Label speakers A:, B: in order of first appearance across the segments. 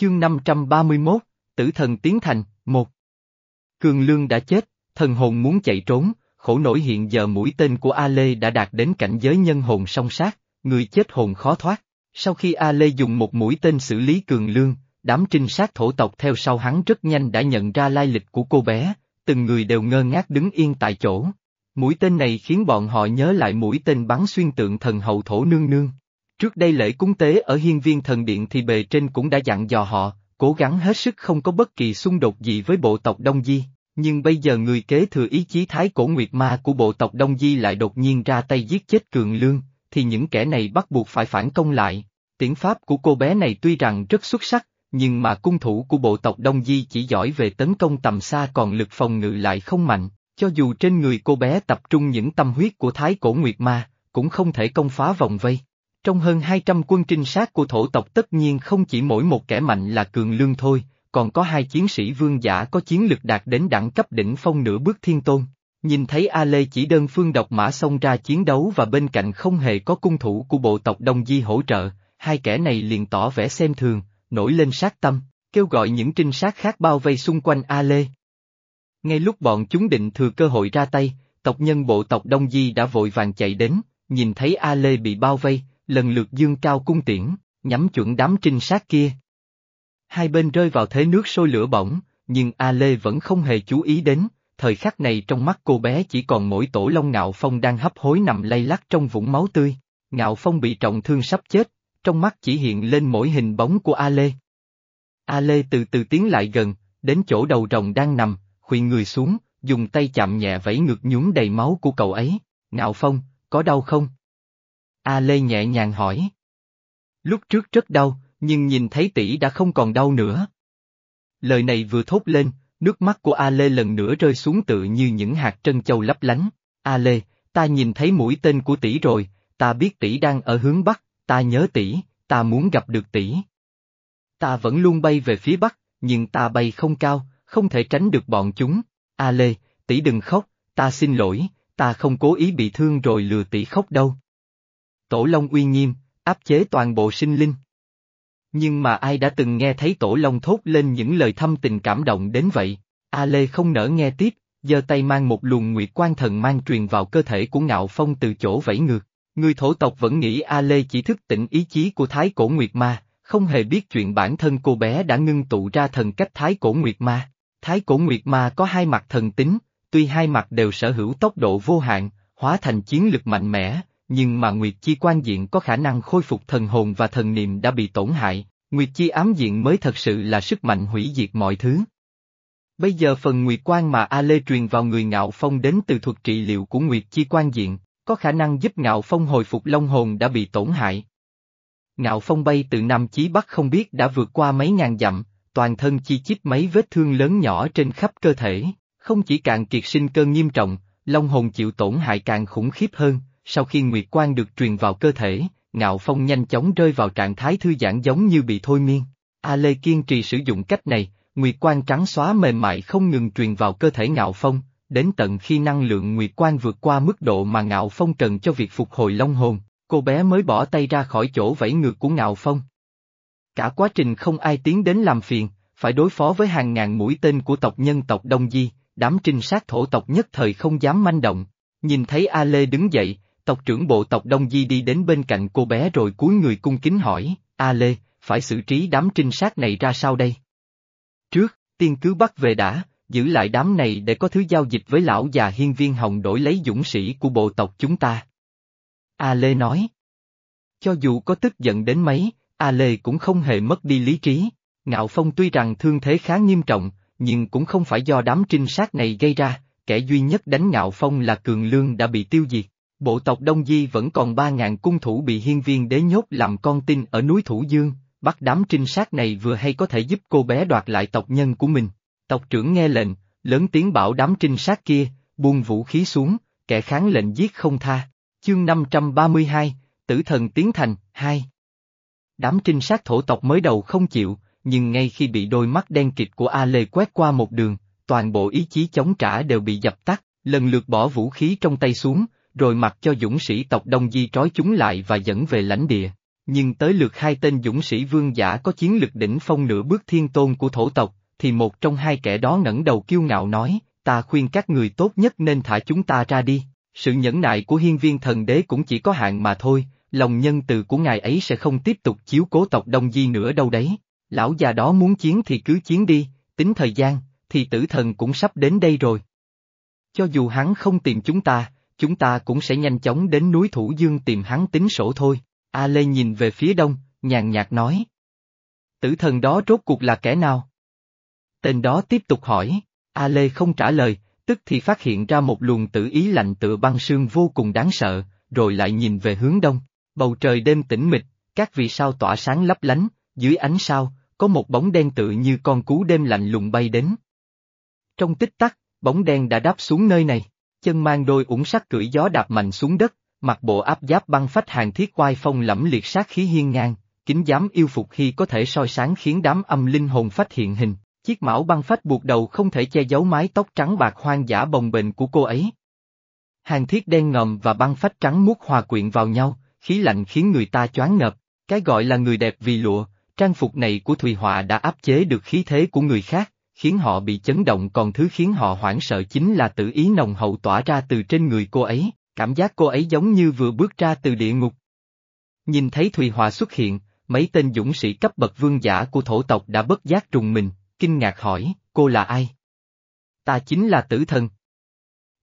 A: Chương 531, Tử thần tiến thành, một. Cường Lương đã chết, thần hồn muốn chạy trốn, khổ nổi hiện giờ mũi tên của A Lê đã đạt đến cảnh giới nhân hồn song sát, người chết hồn khó thoát. Sau khi A Lê dùng một mũi tên xử lý Cường Lương, đám trinh sát thổ tộc theo sau hắn rất nhanh đã nhận ra lai lịch của cô bé, từng người đều ngơ ngác đứng yên tại chỗ. Mũi tên này khiến bọn họ nhớ lại mũi tên bắn xuyên tượng thần hậu thổ nương nương. Trước đây lễ cúng tế ở hiên viên thần điện thì bề trên cũng đã dặn dò họ, cố gắng hết sức không có bất kỳ xung đột gì với bộ tộc Đông Di. Nhưng bây giờ người kế thừa ý chí thái cổ nguyệt ma của bộ tộc Đông Di lại đột nhiên ra tay giết chết cường lương, thì những kẻ này bắt buộc phải phản công lại. Tiễn pháp của cô bé này tuy rằng rất xuất sắc, nhưng mà cung thủ của bộ tộc Đông Di chỉ giỏi về tấn công tầm xa còn lực phòng ngự lại không mạnh, cho dù trên người cô bé tập trung những tâm huyết của thái cổ nguyệt ma, cũng không thể công phá vòng vây. Trong hơn 200 quân trinh sát của thổ tộc tất nhiên không chỉ mỗi một kẻ mạnh là cường lương thôi, còn có hai chiến sĩ vương giả có chiến lực đạt đến đẳng cấp đỉnh phong nửa bước thiên tôn. Nhìn thấy A Lê chỉ đơn phương độc mã xông ra chiến đấu và bên cạnh không hề có cung thủ của bộ tộc Đông Di hỗ trợ, hai kẻ này liền tỏ vẻ xem thường, nổi lên sát tâm, kêu gọi những trinh sát khác bao vây xung quanh A Lê. Ngay lúc bọn chúng định thừa cơ hội ra tay, tộc nhân bộ tộc Đông Di đã vội vàng chạy đến, nhìn thấy A Lê bị bao vây, lần lượt dương cao cung tiễn, nhắm chuẩn đám trinh sát kia. Hai bên rơi vào thế nước sôi lửa bỏng, nhưng A Lê vẫn không hề chú ý đến, thời khắc này trong mắt cô bé chỉ còn mỗi tổ lông ngạo phong đang hấp hối nằm lay lắc trong vũng máu tươi. Ngạo phong bị trọng thương sắp chết, trong mắt chỉ hiện lên mỗi hình bóng của A Lê. A Lê từ từ tiến lại gần, đến chỗ đầu rồng đang nằm, khuyên người xuống, dùng tay chạm nhẹ vẫy ngực nhúng đầy máu của cậu ấy. Ngạo Phong, có đau không? A Lê nhẹ nhàng hỏi. Lúc trước rất đau, nhưng nhìn thấy tỷ đã không còn đau nữa. Lời này vừa thốt lên, nước mắt của A Lê lần nữa rơi xuống tự như những hạt trân châu lấp lánh. A Lê, ta nhìn thấy mũi tên của tỷ rồi, ta biết tỷ đang ở hướng Bắc, ta nhớ tỷ, ta muốn gặp được tỷ. Ta vẫn luôn bay về phía Bắc, nhưng ta bay không cao, không thể tránh được bọn chúng. A Lê, tỷ đừng khóc, ta xin lỗi, ta không cố ý bị thương rồi lừa tỷ khóc đâu. Tổ Long uy nghiêm, áp chế toàn bộ sinh linh. Nhưng mà ai đã từng nghe thấy Tổ Long thốt lên những lời thâm tình cảm động đến vậy? A Lê không nỡ nghe tiếp, giơ tay mang một luồng nguyệt quan thần mang truyền vào cơ thể của Ngạo Phong từ chỗ vẫy ngược. Người thổ tộc vẫn nghĩ A Lê chỉ thức tỉnh ý chí của Thái Cổ Nguyệt Ma, không hề biết chuyện bản thân cô bé đã ngưng tụ ra thần cách Thái Cổ Nguyệt Ma. Thái Cổ Nguyệt Ma có hai mặt thần tính, tuy hai mặt đều sở hữu tốc độ vô hạn, hóa thành chiến lực mạnh mẽ, nhưng mà Nguyệt Chi quan diện có khả năng khôi phục thần hồn và thần niệm đã bị tổn hại, Nguyệt Chi ám diện mới thật sự là sức mạnh hủy diệt mọi thứ. Bây giờ phần Nguyệt Quan mà A Lê truyền vào người ngạo phong đến từ thuật trị liệu của Nguyệt Chi quan diện, có khả năng giúp ngạo phong hồi phục long hồn đã bị tổn hại. Ngạo phong bay từ Nam Chí Bắc không biết đã vượt qua mấy ngàn dặm, toàn thân chi chít mấy vết thương lớn nhỏ trên khắp cơ thể, không chỉ cạn kiệt sinh cơ nghiêm trọng, long hồn chịu tổn hại càng khủng khiếp hơn, sau khi Nguyệt Quang được truyền vào cơ thể, Ngạo Phong nhanh chóng rơi vào trạng thái thư giãn giống như bị thôi miên. A Lê kiên trì sử dụng cách này, Nguyệt Quang trắng xóa mềm mại không ngừng truyền vào cơ thể Ngạo Phong, đến tận khi năng lượng Nguyệt Quang vượt qua mức độ mà Ngạo Phong cần cho việc phục hồi long hồn, cô bé mới bỏ tay ra khỏi chỗ vẫy ngược của Ngạo Phong. Cả quá trình không ai tiến đến làm phiền, phải đối phó với hàng ngàn mũi tên của tộc nhân tộc Đông Di, đám trinh sát thổ tộc nhất thời không dám manh động. Nhìn thấy A Lê đứng dậy, tộc trưởng bộ tộc Đông Di đi đến bên cạnh cô bé rồi cúi người cung kính hỏi, A Lê, phải xử trí đám trinh sát này ra sao đây? Trước, tiên cứ bắt về đã, giữ lại đám này để có thứ giao dịch với lão già hiên viên hồng đổi lấy dũng sĩ của bộ tộc chúng ta. A Lê nói. Cho dù có tức giận đến mấy, A Lê cũng không hề mất đi lý trí. Ngạo Phong tuy rằng thương thế khá nghiêm trọng, nhưng cũng không phải do đám trinh sát này gây ra, kẻ duy nhất đánh Ngạo Phong là Cường Lương đã bị tiêu diệt. Bộ tộc Đông Di vẫn còn ba ngàn cung thủ bị hiên viên đế nhốt làm con tin ở núi Thủ Dương, bắt đám trinh sát này vừa hay có thể giúp cô bé đoạt lại tộc nhân của mình. Tộc trưởng nghe lệnh, lớn tiếng bảo đám trinh sát kia, buông vũ khí xuống, kẻ kháng lệnh giết không tha. Chương 532, Tử thần tiến thành, 2 Đám trinh sát thổ tộc mới đầu không chịu, nhưng ngay khi bị đôi mắt đen kịt của A Lê quét qua một đường, toàn bộ ý chí chống trả đều bị dập tắt, lần lượt bỏ vũ khí trong tay xuống, rồi mặc cho dũng sĩ tộc Đông Di trói chúng lại và dẫn về lãnh địa. Nhưng tới lượt hai tên dũng sĩ vương giả có chiến lực đỉnh phong nửa bước thiên tôn của thổ tộc, thì một trong hai kẻ đó ngẩng đầu kiêu ngạo nói, ta khuyên các người tốt nhất nên thả chúng ta ra đi. Sự nhẫn nại của hiên viên thần đế cũng chỉ có hạn mà thôi, lòng nhân từ của ngài ấy sẽ không tiếp tục chiếu cố tộc Đông Di nữa đâu đấy. Lão già đó muốn chiến thì cứ chiến đi, tính thời gian, thì tử thần cũng sắp đến đây rồi. Cho dù hắn không tìm chúng ta, chúng ta cũng sẽ nhanh chóng đến núi Thủ Dương tìm hắn tính sổ thôi. A Lê nhìn về phía đông, nhàn nhạt nói. Tử thần đó rốt cuộc là kẻ nào? Tên đó tiếp tục hỏi, A Lê không trả lời, tức thì phát hiện ra một luồng tử ý lạnh tựa băng sương vô cùng đáng sợ, rồi lại nhìn về hướng đông. Bầu trời đêm tĩnh mịch, các vì sao tỏa sáng lấp lánh, dưới ánh sao, có một bóng đen tự như con cú đêm lạnh lùng bay đến. Trong tích tắc, bóng đen đã đáp xuống nơi này, chân mang đôi ủng sắt cưỡi gió đạp mạnh xuống đất, mặc bộ áp giáp băng phách hàng thiết quai phong lẫm liệt sát khí hiên ngang, kính dám yêu phục khi có thể soi sáng khiến đám âm linh hồn phách hiện hình. Chiếc mão băng phách buộc đầu không thể che giấu mái tóc trắng bạc hoang dã bồng bềnh của cô ấy. Hàng thiết đen ngòm và băng phách trắng muốt hòa quyện vào nhau, khí lạnh khiến người ta choáng ngợp. Cái gọi là người đẹp vì lụa, trang phục này của Thùy Họa đã áp chế được khí thế của người khác, khiến họ bị chấn động còn thứ khiến họ hoảng sợ chính là tự ý nồng hậu tỏa ra từ trên người cô ấy, cảm giác cô ấy giống như vừa bước ra từ địa ngục. Nhìn thấy Thùy Hòa xuất hiện, mấy tên dũng sĩ cấp bậc vương giả của thổ tộc đã bất giác trùng mình, kinh ngạc hỏi, cô là ai? Ta chính là tử thần.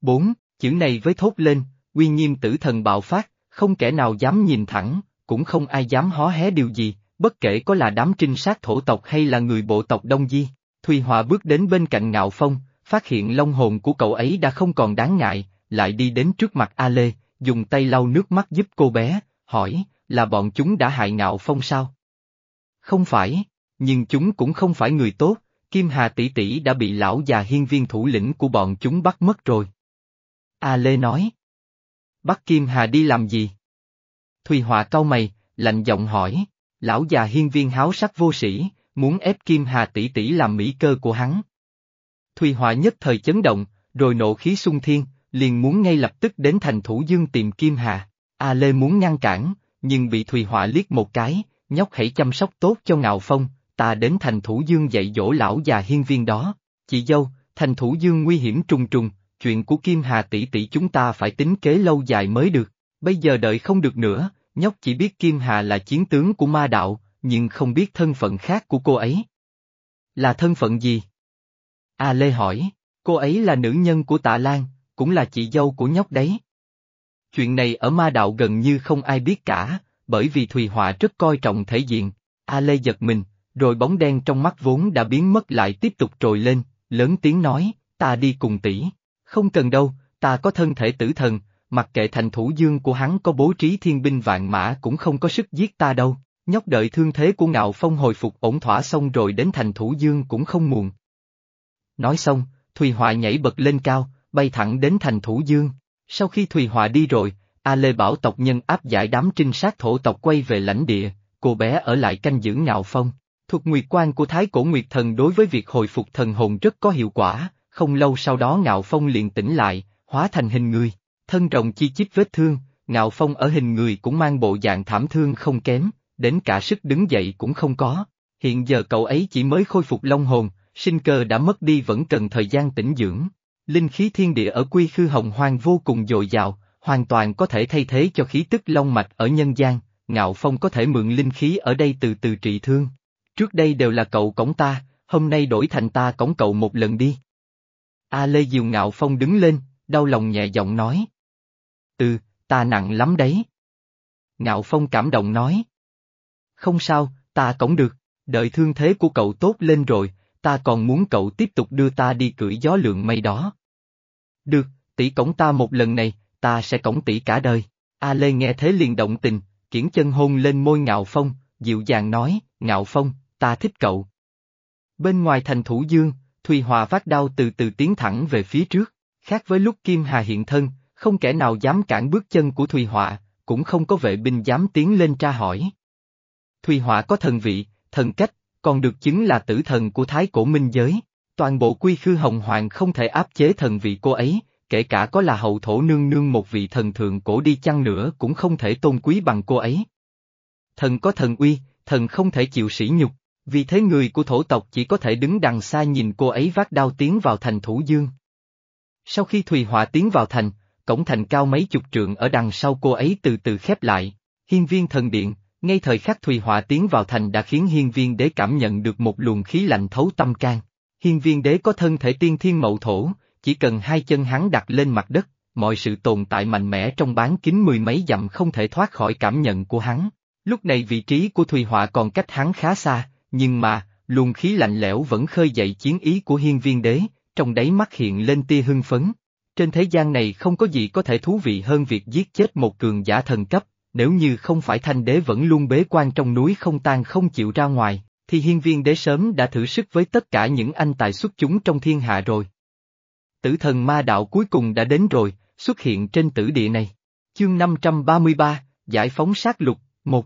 A: Bốn, chữ này với thốt lên, uy nghiêm tử thần bạo phát, không kẻ nào dám nhìn thẳng, cũng không ai dám hó hé điều gì, bất kể có là đám trinh sát thổ tộc hay là người bộ tộc Đông Di. Thùy Họa bước đến bên cạnh Ngạo Phong, phát hiện long hồn của cậu ấy đã không còn đáng ngại, lại đi đến trước mặt A Lê, dùng tay lau nước mắt giúp cô bé, hỏi, là bọn chúng đã hại Ngạo Phong sao? Không phải, nhưng chúng cũng không phải người tốt, Kim Hà tỷ tỷ đã bị lão già hiên viên thủ lĩnh của bọn chúng bắt mất rồi. A Lê nói. Bắt Kim Hà đi làm gì? Thùy Họa cau mày, lạnh giọng hỏi, lão già hiên viên háo sắc vô sĩ, muốn ép Kim Hà tỷ tỷ làm mỹ cơ của hắn. Thùy Họa nhất thời chấn động, rồi nộ khí sung thiên, liền muốn ngay lập tức đến thành thủ dương tìm Kim Hà. A Lê muốn ngăn cản, nhưng bị Thùy Họa liếc một cái, nhóc hãy chăm sóc tốt cho Ngạo Phong, ta đến thành thủ dương dạy dỗ lão già hiên viên đó. Chị dâu, thành thủ dương nguy hiểm trùng trùng, chuyện của Kim Hà tỷ tỷ chúng ta phải tính kế lâu dài mới được, bây giờ đợi không được nữa, nhóc chỉ biết Kim Hà là chiến tướng của ma đạo, nhưng không biết thân phận khác của cô ấy. Là thân phận gì? A Lê hỏi, cô ấy là nữ nhân của tạ Lan, cũng là chị dâu của nhóc đấy. Chuyện này ở ma đạo gần như không ai biết cả, bởi vì Thùy Họa rất coi trọng thể diện. A Lê giật mình, rồi bóng đen trong mắt vốn đã biến mất lại tiếp tục trồi lên, lớn tiếng nói, ta đi cùng tỷ. Không cần đâu, ta có thân thể tử thần, mặc kệ thành thủ dương của hắn có bố trí thiên binh vạn mã cũng không có sức giết ta đâu. Nhóc đợi thương thế của ngạo phong hồi phục ổn thỏa xong rồi đến thành thủ dương cũng không muộn. Nói xong, Thùy Họa nhảy bật lên cao, bay thẳng đến thành thủ dương. Sau khi Thùy Họa đi rồi, A Lê bảo tộc nhân áp giải đám trinh sát thổ tộc quay về lãnh địa, cô bé ở lại canh giữ ngạo phong. Thuật nguyệt quan của Thái Cổ Nguyệt Thần đối với việc hồi phục thần hồn rất có hiệu quả, không lâu sau đó Ngạo Phong liền tỉnh lại, hóa thành hình người, thân rồng chi chít vết thương, Ngạo Phong ở hình người cũng mang bộ dạng thảm thương không kém, đến cả sức đứng dậy cũng không có. Hiện giờ cậu ấy chỉ mới khôi phục long hồn, sinh cơ đã mất đi vẫn cần thời gian tĩnh dưỡng. Linh khí thiên địa ở quy khư hồng hoang vô cùng dồi dào, hoàn toàn có thể thay thế cho khí tức long mạch ở nhân gian, Ngạo Phong có thể mượn linh khí ở đây từ từ trị thương. Trước đây đều là cậu cổng ta, hôm nay đổi thành ta cổng cậu một lần đi. A Lê Diều Ngạo Phong đứng lên, đau lòng nhẹ giọng nói. Ừ, ta nặng lắm đấy. Ngạo Phong cảm động nói. Không sao, ta cổng được, đợi thương thế của cậu tốt lên rồi, ta còn muốn cậu tiếp tục đưa ta đi cưỡi gió lượng mây đó. Được, tỷ cổng ta một lần này, ta sẽ cổng tỷ cả đời. A Lê nghe thế liền động tình, kiển chân hôn lên môi Ngạo Phong, dịu dàng nói, Ngạo Phong, ta thích cậu. Bên ngoài thành thủ dương, Thùy Hòa vác đao từ từ tiến thẳng về phía trước, khác với lúc Kim Hà hiện thân, không kẻ nào dám cản bước chân của Thùy Hòa, cũng không có vệ binh dám tiến lên tra hỏi. Thùy hỏa có thần vị, thần cách, còn được chứng là tử thần của Thái Cổ Minh Giới. Toàn bộ quy khư hồng hoàng không thể áp chế thần vị cô ấy, kể cả có là hậu thổ nương nương một vị thần thượng cổ đi chăng nữa cũng không thể tôn quý bằng cô ấy. thần có thần uy, thần không thể chịu sỉ nhục, vì thế người của thổ tộc chỉ có thể đứng đằng xa nhìn cô ấy vác đao tiến vào thành thủ dương. Sau khi Thùy Họa tiến vào thành, cổng thành cao mấy chục trượng ở đằng sau cô ấy từ từ khép lại, hiên viên thần điện, ngay thời khắc Thùy Họa tiến vào thành đã khiến hiên viên đế cảm nhận được một luồng khí lạnh thấu tâm can. Hiên viên đế có thân thể tiên thiên mậu thổ, chỉ cần hai chân hắn đặt lên mặt đất, mọi sự tồn tại mạnh mẽ trong bán kính mười mấy dặm không thể thoát khỏi cảm nhận của hắn. Lúc này vị trí của Thùy Họa còn cách hắn khá xa, nhưng mà, luồng khí lạnh lẽo vẫn khơi dậy chiến ý của hiên viên đế, trong đáy mắt hiện lên tia hưng phấn. Trên thế gian này không có gì có thể thú vị hơn việc giết chết một cường giả thần cấp, nếu như không phải thanh đế vẫn luôn bế quan trong núi không tan không chịu ra ngoài, thì hiên viên đế sớm đã thử sức với tất cả những anh tài xuất chúng trong thiên hạ rồi. Tử thần ma đạo cuối cùng đã đến rồi, xuất hiện trên tử địa này. Chương 533, Giải phóng sát lục, 1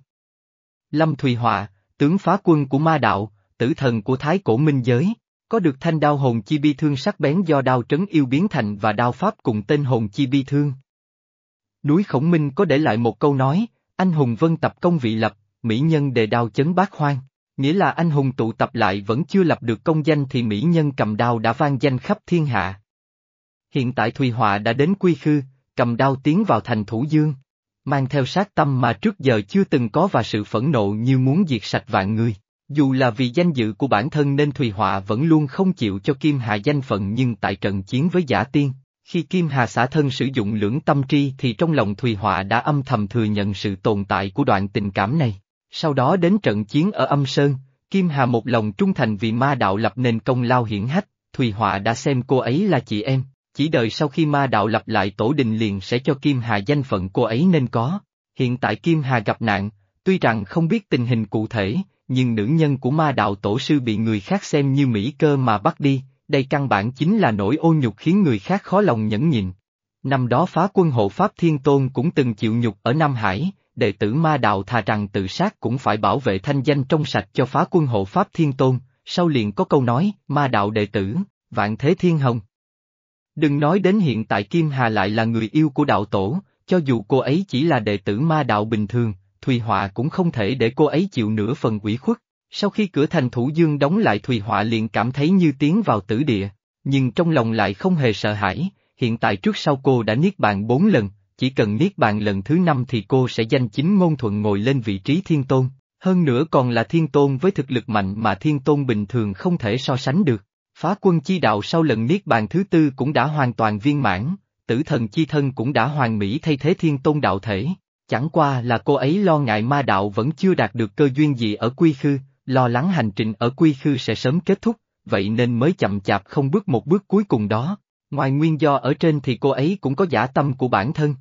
A: Lâm Thùy Họa, tướng phá quân của ma đạo, tử thần của thái cổ minh giới, có được thanh đao hồn chi bi thương sắc bén do đao trấn yêu biến thành và đao pháp cùng tên hồn chi bi thương. Núi Khổng Minh có để lại một câu nói, anh hùng vân tập công vị lập, mỹ nhân đề đao chấn bát hoang, nghĩa là anh hùng tụ tập lại vẫn chưa lập được công danh thì mỹ nhân cầm đao đã vang danh khắp thiên hạ. Hiện tại Thùy Họa đã đến Quy Khư, cầm đao tiến vào thành Thủ Dương, mang theo sát tâm mà trước giờ chưa từng có và sự phẫn nộ như muốn diệt sạch vạn người. Dù là vì danh dự của bản thân nên Thùy Họa vẫn luôn không chịu cho Kim Hà danh phận nhưng tại trận chiến với giả tiên, khi Kim Hà xã thân sử dụng lưỡng tâm tri thì trong lòng Thùy Họa đã âm thầm thừa nhận sự tồn tại của đoạn tình cảm này. Sau đó đến trận chiến ở âm Sơn, Kim Hà một lòng trung thành vì ma đạo lập nền công lao hiển hách, Thùy Họa đã xem cô ấy là chị em, chỉ đợi sau khi ma đạo lập lại tổ đình liền sẽ cho Kim Hà danh phận cô ấy nên có. Hiện tại Kim Hà gặp nạn, tuy rằng không biết tình hình cụ thể, nhưng nữ nhân của ma đạo tổ sư bị người khác xem như mỹ cơ mà bắt đi, đây căn bản chính là nỗi ô nhục khiến người khác khó lòng nhẫn nhịn. Năm đó phá quân hộ Pháp Thiên Tôn cũng từng chịu nhục ở Nam Hải, đệ tử ma đạo thà rằng tự sát cũng phải bảo vệ thanh danh trong sạch cho phá quân hộ Pháp Thiên Tôn, sau liền có câu nói, ma đạo đệ tử, vạn thế thiên hồng. Đừng nói đến hiện tại Kim Hà lại là người yêu của đạo tổ, cho dù cô ấy chỉ là đệ tử ma đạo bình thường, Thùy Họa cũng không thể để cô ấy chịu nửa phần ủy khuất. Sau khi cửa thành thủ dương đóng lại Thùy Họa liền cảm thấy như tiến vào tử địa, nhưng trong lòng lại không hề sợ hãi, hiện tại trước sau cô đã niết bàn bốn lần, chỉ cần niết bàn lần thứ năm thì cô sẽ danh chính ngôn thuận ngồi lên vị trí thiên tôn, hơn nữa còn là thiên tôn với thực lực mạnh mà thiên tôn bình thường không thể so sánh được. Phá quân chi đạo sau lần niết bàn thứ tư cũng đã hoàn toàn viên mãn, tử thần chi thân cũng đã hoàn mỹ thay thế thiên tôn đạo thể. Chẳng qua là cô ấy lo ngại ma đạo vẫn chưa đạt được cơ duyên gì ở quy khư, lo lắng hành trình ở quy khư sẽ sớm kết thúc, vậy nên mới chậm chạp không bước một bước cuối cùng đó. Ngoài nguyên do ở trên thì cô ấy cũng có giả tâm của bản thân.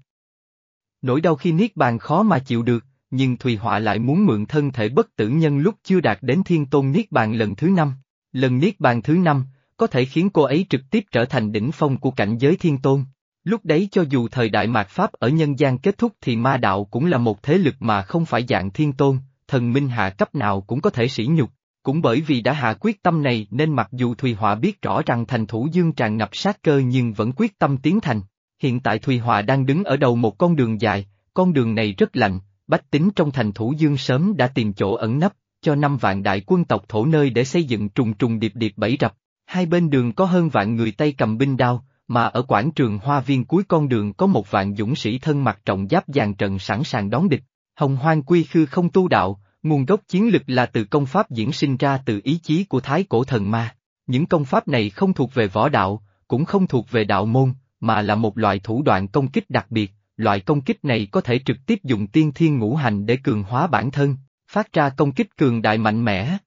A: Nỗi đau khi niết bàn khó mà chịu được, nhưng Thùy Họa lại muốn mượn thân thể bất tử nhân lúc chưa đạt đến thiên tôn niết bàn lần thứ năm. Lần niết bàn thứ năm, có thể khiến cô ấy trực tiếp trở thành đỉnh phong của cảnh giới thiên tôn. Lúc đấy cho dù thời đại mạt Pháp ở nhân gian kết thúc thì ma đạo cũng là một thế lực mà không phải dạng thiên tôn, thần minh hạ cấp nào cũng có thể sỉ nhục. Cũng bởi vì đã hạ quyết tâm này nên mặc dù Thùy Họa biết rõ rằng thành thủ dương tràn ngập sát cơ nhưng vẫn quyết tâm tiến thành. Hiện tại Thùy Họa đang đứng ở đầu một con đường dài, con đường này rất lạnh, bách tính trong thành thủ dương sớm đã tìm chỗ ẩn nấp, cho năm vạn đại quân tộc thổ nơi để xây dựng trùng trùng điệp điệp bẫy rập. Hai bên đường có hơn vạn người Tây cầm binh đao, mà ở quảng trường hoa viên cuối con đường có một vạn dũng sĩ thân mặc trọng giáp dàn trận sẵn sàng đón địch. Hồng hoang quy khư không tu đạo, nguồn gốc chiến lực là từ công pháp diễn sinh ra từ ý chí của thái cổ thần ma. Những công pháp này không thuộc về võ đạo, cũng không thuộc về đạo môn, mà là một loại thủ đoạn công kích đặc biệt, loại công kích này có thể trực tiếp dùng tiên thiên ngũ hành để cường hóa bản thân, phát ra công kích cường đại mạnh mẽ.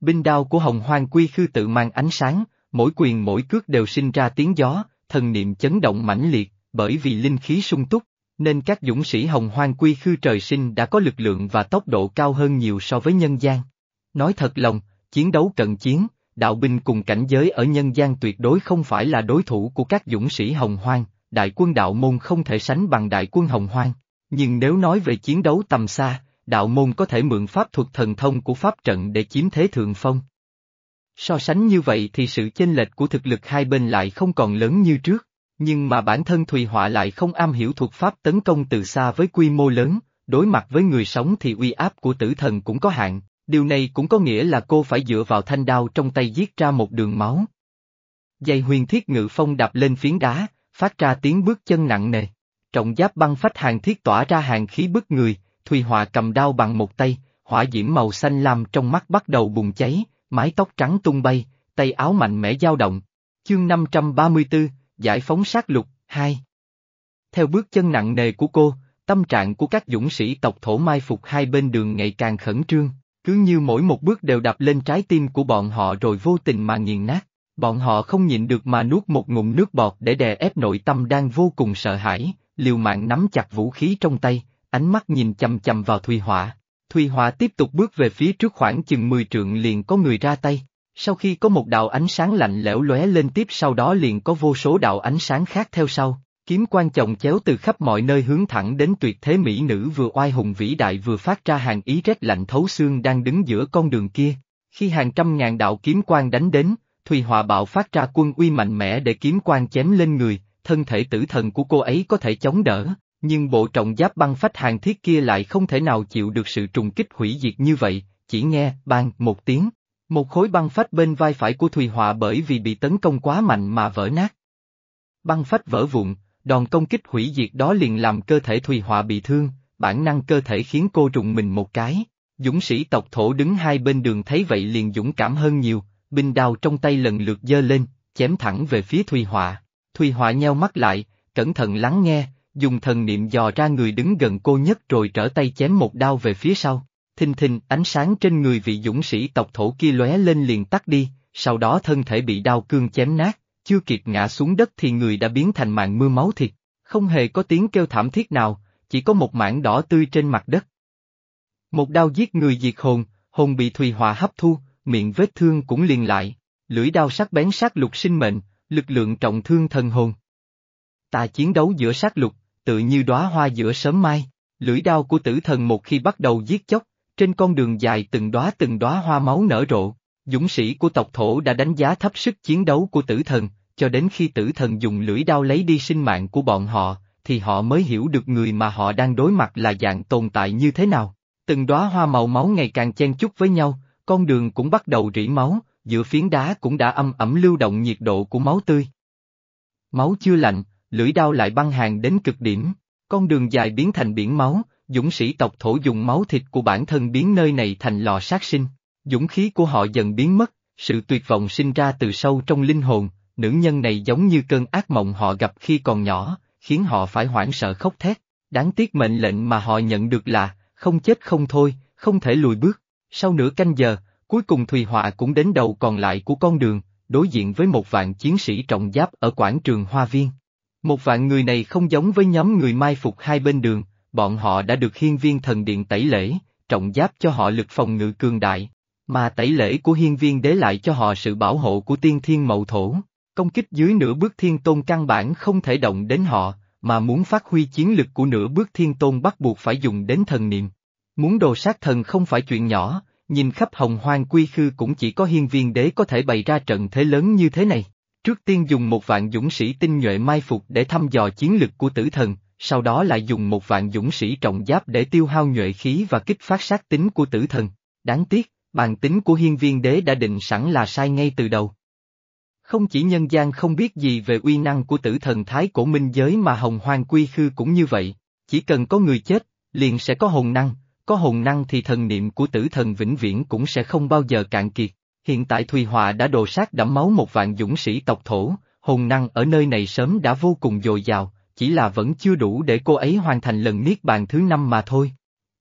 A: Binh đao của hồng hoang quy khư tự mang ánh sáng, mỗi quyền mỗi cước đều sinh ra tiếng gió, thần niệm chấn động mãnh liệt, bởi vì linh khí sung túc, nên các dũng sĩ hồng hoang quy khư trời sinh đã có lực lượng và tốc độ cao hơn nhiều so với nhân gian. Nói thật lòng, chiến đấu cận chiến, đạo binh cùng cảnh giới ở nhân gian tuyệt đối không phải là đối thủ của các dũng sĩ hồng hoang, đại quân đạo môn không thể sánh bằng đại quân hồng hoang. Nhưng nếu nói về chiến đấu tầm xa, đạo môn có thể mượn pháp thuật thần thông của pháp trận để chiếm thế thượng phong. So sánh như vậy thì sự chênh lệch của thực lực hai bên lại không còn lớn như trước, nhưng mà bản thân Thùy Họa lại không am hiểu thuật pháp tấn công từ xa với quy mô lớn, đối mặt với người sống thì uy áp của tử thần cũng có hạn, điều này cũng có nghĩa là cô phải dựa vào thanh đao trong tay giết ra một đường máu. Dây huyền thiết ngự phong đạp lên phiến đá, phát ra tiếng bước chân nặng nề. Trọng giáp băng phách hàng thiết tỏa ra hàng khí bức người, Thùy Hòa cầm đao bằng một tay, hỏa diễm màu xanh lam trong mắt bắt đầu bùng cháy, mái tóc trắng tung bay, tay áo mạnh mẽ dao động. Chương 534, Giải phóng sát lục, 2 Theo bước chân nặng nề của cô, tâm trạng của các dũng sĩ tộc thổ mai phục hai bên đường ngày càng khẩn trương, cứ như mỗi một bước đều đập lên trái tim của bọn họ rồi vô tình mà nghiền nát. Bọn họ không nhịn được mà nuốt một ngụm nước bọt để đè ép nội tâm đang vô cùng sợ hãi, liều mạng nắm chặt vũ khí trong tay, ánh mắt nhìn chầm chầm vào Thùy Họa. Thùy Họa tiếp tục bước về phía trước khoảng chừng 10 trượng liền có người ra tay. Sau khi có một đạo ánh sáng lạnh lẽo lóe lên tiếp sau đó liền có vô số đạo ánh sáng khác theo sau, kiếm quan chồng chéo từ khắp mọi nơi hướng thẳng đến tuyệt thế mỹ nữ vừa oai hùng vĩ đại vừa phát ra hàng ý rét lạnh thấu xương đang đứng giữa con đường kia. Khi hàng trăm ngàn đạo kiếm quan đánh đến, Thùy Họa bạo phát ra quân uy mạnh mẽ để kiếm quan chém lên người, thân thể tử thần của cô ấy có thể chống đỡ, nhưng bộ trọng giáp băng phách hàng thiết kia lại không thể nào chịu được sự trùng kích hủy diệt như vậy, chỉ nghe, bang, một tiếng. Một khối băng phách bên vai phải của Thùy Họa bởi vì bị tấn công quá mạnh mà vỡ nát. Băng phách vỡ vụn, đòn công kích hủy diệt đó liền làm cơ thể Thùy Họa bị thương, bản năng cơ thể khiến cô rùng mình một cái. Dũng sĩ tộc thổ đứng hai bên đường thấy vậy liền dũng cảm hơn nhiều, binh đao trong tay lần lượt giơ lên, chém thẳng về phía Thùy Họa. Thùy Họa nheo mắt lại, cẩn thận lắng nghe, dùng thần niệm dò ra người đứng gần cô nhất rồi trở tay chém một đao về phía sau. Thình thình ánh sáng trên người vị dũng sĩ tộc thổ kia lóe lên liền tắt đi, sau đó thân thể bị đao cương chém nát, chưa kịp ngã xuống đất thì người đã biến thành mạng mưa máu thịt, không hề có tiếng kêu thảm thiết nào, chỉ có một mảng đỏ tươi trên mặt đất. Một đao giết người diệt hồn, hồn bị Thùy Hòa hấp thu, miệng vết thương cũng liền lại, lưỡi đao sắc bén sát lục sinh mệnh, lực lượng trọng thương thần hồn. Ta chiến đấu giữa sát lục, tự như đóa hoa giữa sớm mai, lưỡi đao của tử thần một khi bắt đầu giết chóc, trên con đường dài từng đóa từng đóa hoa máu nở rộ, dũng sĩ của tộc thổ đã đánh giá thấp sức chiến đấu của tử thần, cho đến khi tử thần dùng lưỡi đao lấy đi sinh mạng của bọn họ, thì họ mới hiểu được người mà họ đang đối mặt là dạng tồn tại như thế nào. Từng đóa hoa màu máu ngày càng chen chúc với nhau, con đường cũng bắt đầu rỉ máu, giữa phiến đá cũng đã âm ẩm lưu động nhiệt độ của máu tươi. Máu chưa lạnh, lưỡi đao lại băng hàng đến cực điểm, con đường dài biến thành biển máu, dũng sĩ tộc thổ dùng máu thịt của bản thân biến nơi này thành lò sát sinh, dũng khí của họ dần biến mất, sự tuyệt vọng sinh ra từ sâu trong linh hồn, nữ nhân này giống như cơn ác mộng họ gặp khi còn nhỏ, khiến họ phải hoảng sợ khóc thét, đáng tiếc mệnh lệnh mà họ nhận được là, không chết không thôi, không thể lùi bước. Sau nửa canh giờ, cuối cùng Thùy Họa cũng đến đầu còn lại của con đường, đối diện với một vạn chiến sĩ trọng giáp ở quảng trường Hoa Viên. Một vạn người này không giống với nhóm người mai phục hai bên đường, bọn họ đã được hiên viên thần điện tẩy lễ, trọng giáp cho họ lực phòng ngự cường đại, mà tẩy lễ của hiên viên đế lại cho họ sự bảo hộ của tiên thiên mậu thổ. Công kích dưới nửa bước thiên tôn căn bản không thể động đến họ, mà muốn phát huy chiến lực của nửa bước thiên tôn bắt buộc phải dùng đến thần niệm. Muốn đồ sát thần không phải chuyện nhỏ, nhìn khắp hồng hoang quy khư cũng chỉ có hiên viên đế có thể bày ra trận thế lớn như thế này. Trước tiên dùng một vạn dũng sĩ tinh nhuệ mai phục để thăm dò chiến lực của tử thần, sau đó lại dùng một vạn dũng sĩ trọng giáp để tiêu hao nhuệ khí và kích phát sát tính của tử thần. Đáng tiếc, bàn tính của hiên viên đế đã định sẵn là sai ngay từ đầu. Không chỉ nhân gian không biết gì về uy năng của tử thần thái cổ minh giới mà hồng hoang quy khư cũng như vậy, chỉ cần có người chết, liền sẽ có hồn năng, có hồn năng thì thần niệm của tử thần vĩnh viễn cũng sẽ không bao giờ cạn kiệt. Hiện tại Thùy Họa đã đồ sát đẫm máu một vạn dũng sĩ tộc thổ, hồn năng ở nơi này sớm đã vô cùng dồi dào, chỉ là vẫn chưa đủ để cô ấy hoàn thành lần niết bàn thứ năm mà thôi.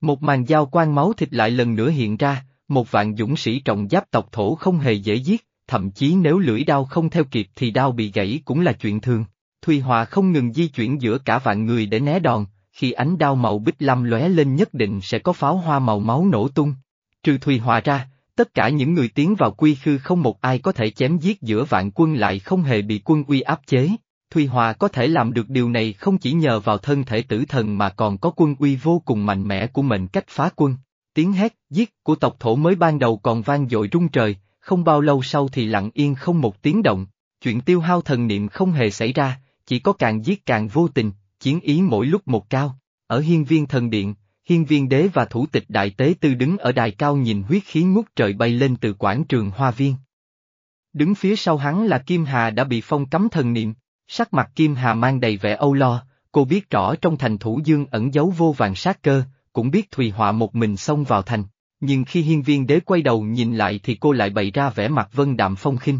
A: Một màn giao quan máu thịt lại lần nữa hiện ra, một vạn dũng sĩ trọng giáp tộc thổ không hề dễ giết, thậm chí nếu lưỡi đao không theo kịp thì đao bị gãy cũng là chuyện thường. Thùy Hòa không ngừng di chuyển giữa cả vạn người để né đòn, khi ánh đao màu bích lâm lóe lên nhất định sẽ có pháo hoa màu máu nổ tung. Trừ Thùy Hòa ra, tất cả những người tiến vào quy khư không một ai có thể chém giết giữa vạn quân lại không hề bị quân uy áp chế. Thùy Hòa có thể làm được điều này không chỉ nhờ vào thân thể tử thần mà còn có quân uy vô cùng mạnh mẽ của mệnh cách phá quân. Tiếng hét, giết của tộc thổ mới ban đầu còn vang dội rung trời, không bao lâu sau thì lặng yên không một tiếng động, chuyện tiêu hao thần niệm không hề xảy ra, chỉ có càng giết càng vô tình, chiến ý mỗi lúc một cao. Ở hiên viên thần điện, hiên viên đế và thủ tịch đại tế tư đứng ở đài cao nhìn huyết khí ngút trời bay lên từ quảng trường hoa viên. Đứng phía sau hắn là Kim Hà đã bị phong cấm thần niệm, sắc mặt Kim Hà mang đầy vẻ âu lo, cô biết rõ trong thành thủ dương ẩn giấu vô vàng sát cơ, cũng biết Thùy Họa một mình xông vào thành, nhưng khi hiên viên đế quay đầu nhìn lại thì cô lại bày ra vẻ mặt vân đạm phong khinh.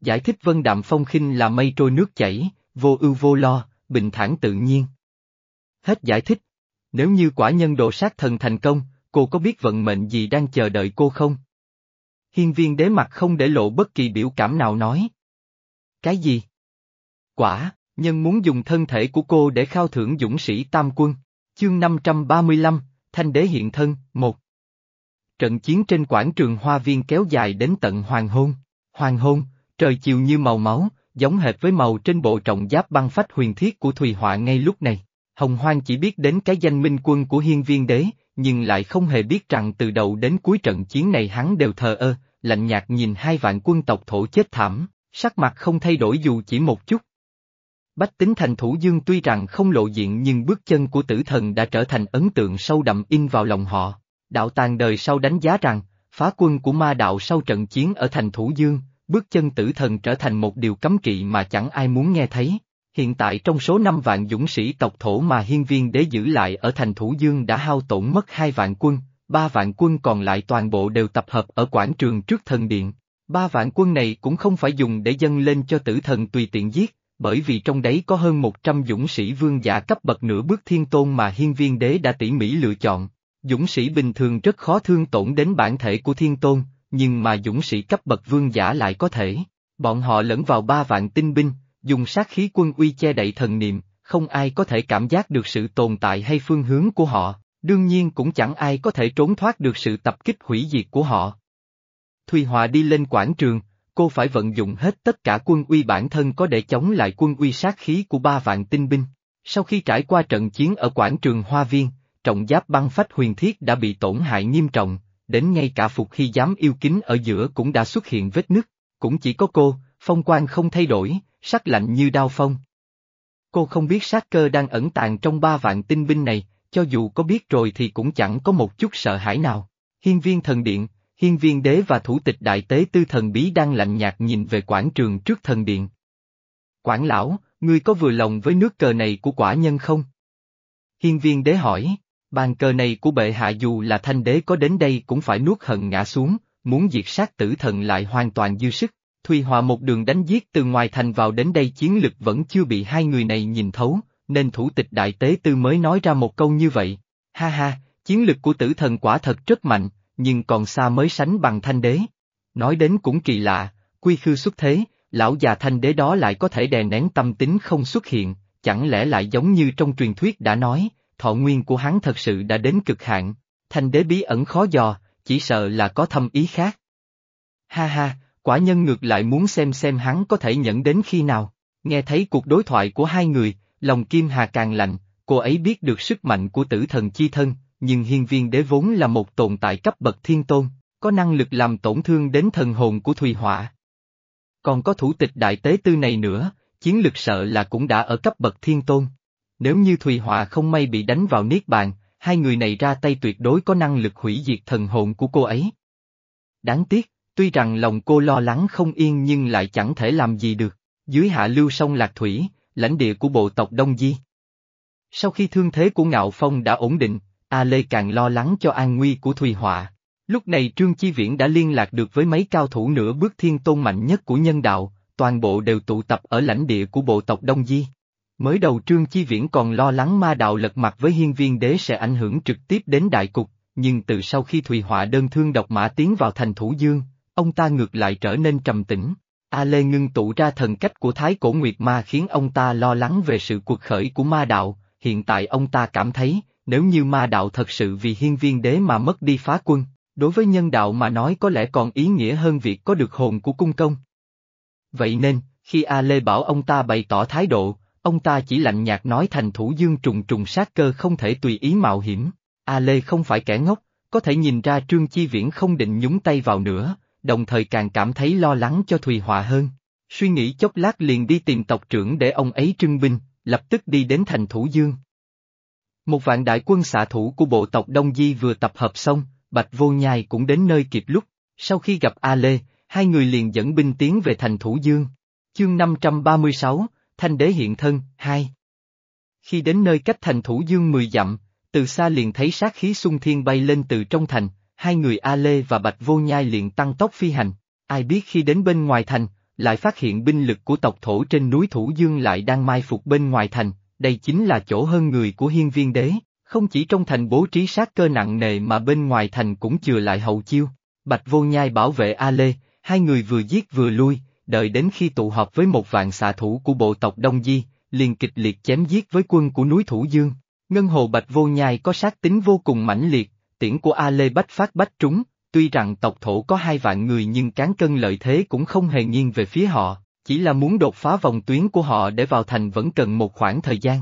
A: Giải thích vân đạm phong khinh là mây trôi nước chảy, vô ưu vô lo, bình thản tự nhiên. Hết giải thích. Nếu như quả nhân độ sát thần thành công, cô có biết vận mệnh gì đang chờ đợi cô không? Hiên viên đế mặt không để lộ bất kỳ biểu cảm nào nói. Cái gì? Quả, nhân muốn dùng thân thể của cô để khao thưởng dũng sĩ tam quân. Chương 535, Thanh đế hiện thân, một. Trận chiến trên quảng trường Hoa Viên kéo dài đến tận hoàng hôn. Hoàng hôn, trời chiều như màu máu, giống hệt với màu trên bộ trọng giáp băng phách huyền thiết của Thùy Họa ngay lúc này. Hồng Hoang chỉ biết đến cái danh minh quân của hiên viên đế, nhưng lại không hề biết rằng từ đầu đến cuối trận chiến này hắn đều thờ ơ, lạnh nhạt nhìn hai vạn quân tộc thổ chết thảm, sắc mặt không thay đổi dù chỉ một chút. Bách tính thành thủ dương tuy rằng không lộ diện nhưng bước chân của tử thần đã trở thành ấn tượng sâu đậm in vào lòng họ. Đạo tàng đời sau đánh giá rằng, phá quân của ma đạo sau trận chiến ở thành thủ dương, bước chân tử thần trở thành một điều cấm kỵ mà chẳng ai muốn nghe thấy. Hiện tại trong số 5 vạn dũng sĩ tộc thổ mà hiên viên đế giữ lại ở thành thủ dương đã hao tổn mất hai vạn quân, ba vạn quân còn lại toàn bộ đều tập hợp ở quảng trường trước thần điện. Ba vạn quân này cũng không phải dùng để dâng lên cho tử thần tùy tiện giết, bởi vì trong đấy có hơn 100 dũng sĩ vương giả cấp bậc nửa bước thiên tôn mà hiên viên đế đã tỉ mỉ lựa chọn. Dũng sĩ bình thường rất khó thương tổn đến bản thể của thiên tôn, nhưng mà dũng sĩ cấp bậc vương giả lại có thể. Bọn họ lẫn vào ba vạn tinh binh, dùng sát khí quân uy che đậy thần niệm, không ai có thể cảm giác được sự tồn tại hay phương hướng của họ, đương nhiên cũng chẳng ai có thể trốn thoát được sự tập kích hủy diệt của họ. Thùy Hòa đi lên quảng trường, cô phải vận dụng hết tất cả quân uy bản thân có để chống lại quân uy sát khí của ba vạn tinh binh. Sau khi trải qua trận chiến ở quảng trường Hoa Viên, trọng giáp băng phách huyền thiết đã bị tổn hại nghiêm trọng, đến ngay cả phục khi dám yêu kính ở giữa cũng đã xuất hiện vết nứt, cũng chỉ có cô, phong quan không thay đổi, sắc lạnh như đao phong. Cô không biết sát cơ đang ẩn tàng trong ba vạn tinh binh này, cho dù có biết rồi thì cũng chẳng có một chút sợ hãi nào. Hiên viên thần điện, hiên viên đế và thủ tịch đại tế tư thần bí đang lạnh nhạt nhìn về quảng trường trước thần điện. Quản lão, ngươi có vừa lòng với nước cờ này của quả nhân không? Hiên viên đế hỏi, bàn cờ này của bệ hạ dù là thanh đế có đến đây cũng phải nuốt hận ngã xuống, muốn diệt sát tử thần lại hoàn toàn dư sức. Thùy Hòa một đường đánh giết từ ngoài thành vào đến đây chiến lực vẫn chưa bị hai người này nhìn thấu, nên thủ tịch đại tế tư mới nói ra một câu như vậy. Ha ha, chiến lực của tử thần quả thật rất mạnh, nhưng còn xa mới sánh bằng thanh đế. Nói đến cũng kỳ lạ, quy khư xuất thế, lão già thanh đế đó lại có thể đè nén tâm tính không xuất hiện, chẳng lẽ lại giống như trong truyền thuyết đã nói, thọ nguyên của hắn thật sự đã đến cực hạn, thanh đế bí ẩn khó dò, chỉ sợ là có thâm ý khác. Ha ha, quả nhân ngược lại muốn xem xem hắn có thể nhận đến khi nào, nghe thấy cuộc đối thoại của hai người, lòng Kim Hà càng lạnh, cô ấy biết được sức mạnh của tử thần chi thân, nhưng hiên viên đế vốn là một tồn tại cấp bậc thiên tôn, có năng lực làm tổn thương đến thần hồn của Thùy Họa. Còn có thủ tịch đại tế tư này nữa, chiến lực sợ là cũng đã ở cấp bậc thiên tôn. Nếu như Thùy Họa không may bị đánh vào niết bàn, hai người này ra tay tuyệt đối có năng lực hủy diệt thần hồn của cô ấy. Đáng tiếc, tuy rằng lòng cô lo lắng không yên nhưng lại chẳng thể làm gì được. Dưới hạ lưu sông Lạc Thủy, lãnh địa của bộ tộc Đông Di. Sau khi thương thế của Ngạo Phong đã ổn định, A Lê càng lo lắng cho an nguy của Thùy Họa. Lúc này Trương Chi Viễn đã liên lạc được với mấy cao thủ nửa bước thiên tôn mạnh nhất của nhân đạo, toàn bộ đều tụ tập ở lãnh địa của bộ tộc Đông Di. Mới đầu Trương Chi Viễn còn lo lắng ma đạo lật mặt với hiên viên đế sẽ ảnh hưởng trực tiếp đến đại cục, nhưng từ sau khi Thùy Họa đơn thương độc mã tiến vào thành Thủ Dương, ông ta ngược lại trở nên trầm tĩnh. A Lê ngưng tụ ra thần cách của Thái Cổ Nguyệt Ma khiến ông ta lo lắng về sự cuộc khởi của ma đạo, hiện tại ông ta cảm thấy, nếu như ma đạo thật sự vì hiên viên đế mà mất đi phá quân, đối với nhân đạo mà nói có lẽ còn ý nghĩa hơn việc có được hồn của cung công. Vậy nên, khi A Lê bảo ông ta bày tỏ thái độ, ông ta chỉ lạnh nhạt nói thành thủ dương trùng trùng sát cơ không thể tùy ý mạo hiểm. A Lê không phải kẻ ngốc, có thể nhìn ra Trương Chi Viễn không định nhúng tay vào nữa, đồng thời càng cảm thấy lo lắng cho Thùy Họa hơn. Suy nghĩ chốc lát liền đi tìm tộc trưởng để ông ấy trưng binh, lập tức đi đến thành Thủ Dương. Một vạn đại quân xạ thủ của bộ tộc Đông Di vừa tập hợp xong, Bạch Vô Nhai cũng đến nơi kịp lúc. Sau khi gặp A Lê, hai người liền dẫn binh tiến về thành Thủ Dương. Chương 536, Thanh Đế Hiện Thân, 2 Khi đến nơi cách thành Thủ Dương 10 dặm, từ xa liền thấy sát khí xung thiên bay lên từ trong thành, hai người A Lê và Bạch Vô Nhai liền tăng tốc phi hành. Ai biết khi đến bên ngoài thành, lại phát hiện binh lực của tộc thổ trên núi Thủ Dương lại đang mai phục bên ngoài thành, đây chính là chỗ hơn người của hiên viên đế, không chỉ trong thành bố trí sát cơ nặng nề mà bên ngoài thành cũng chừa lại hậu chiêu. Bạch Vô Nhai bảo vệ A Lê, hai người vừa giết vừa lui, đợi đến khi tụ họp với một vạn xạ thủ của bộ tộc Đông Di, liền kịch liệt chém giết với quân của núi Thủ Dương. Ngân hồ Bạch Vô Nhai có sát tính vô cùng mãnh liệt, tiễn của A Lê Bách phát bách trúng, tuy rằng tộc thổ có hai vạn người nhưng cán cân lợi thế cũng không hề nghiêng về phía họ, chỉ là muốn đột phá vòng tuyến của họ để vào thành vẫn cần một khoảng thời gian.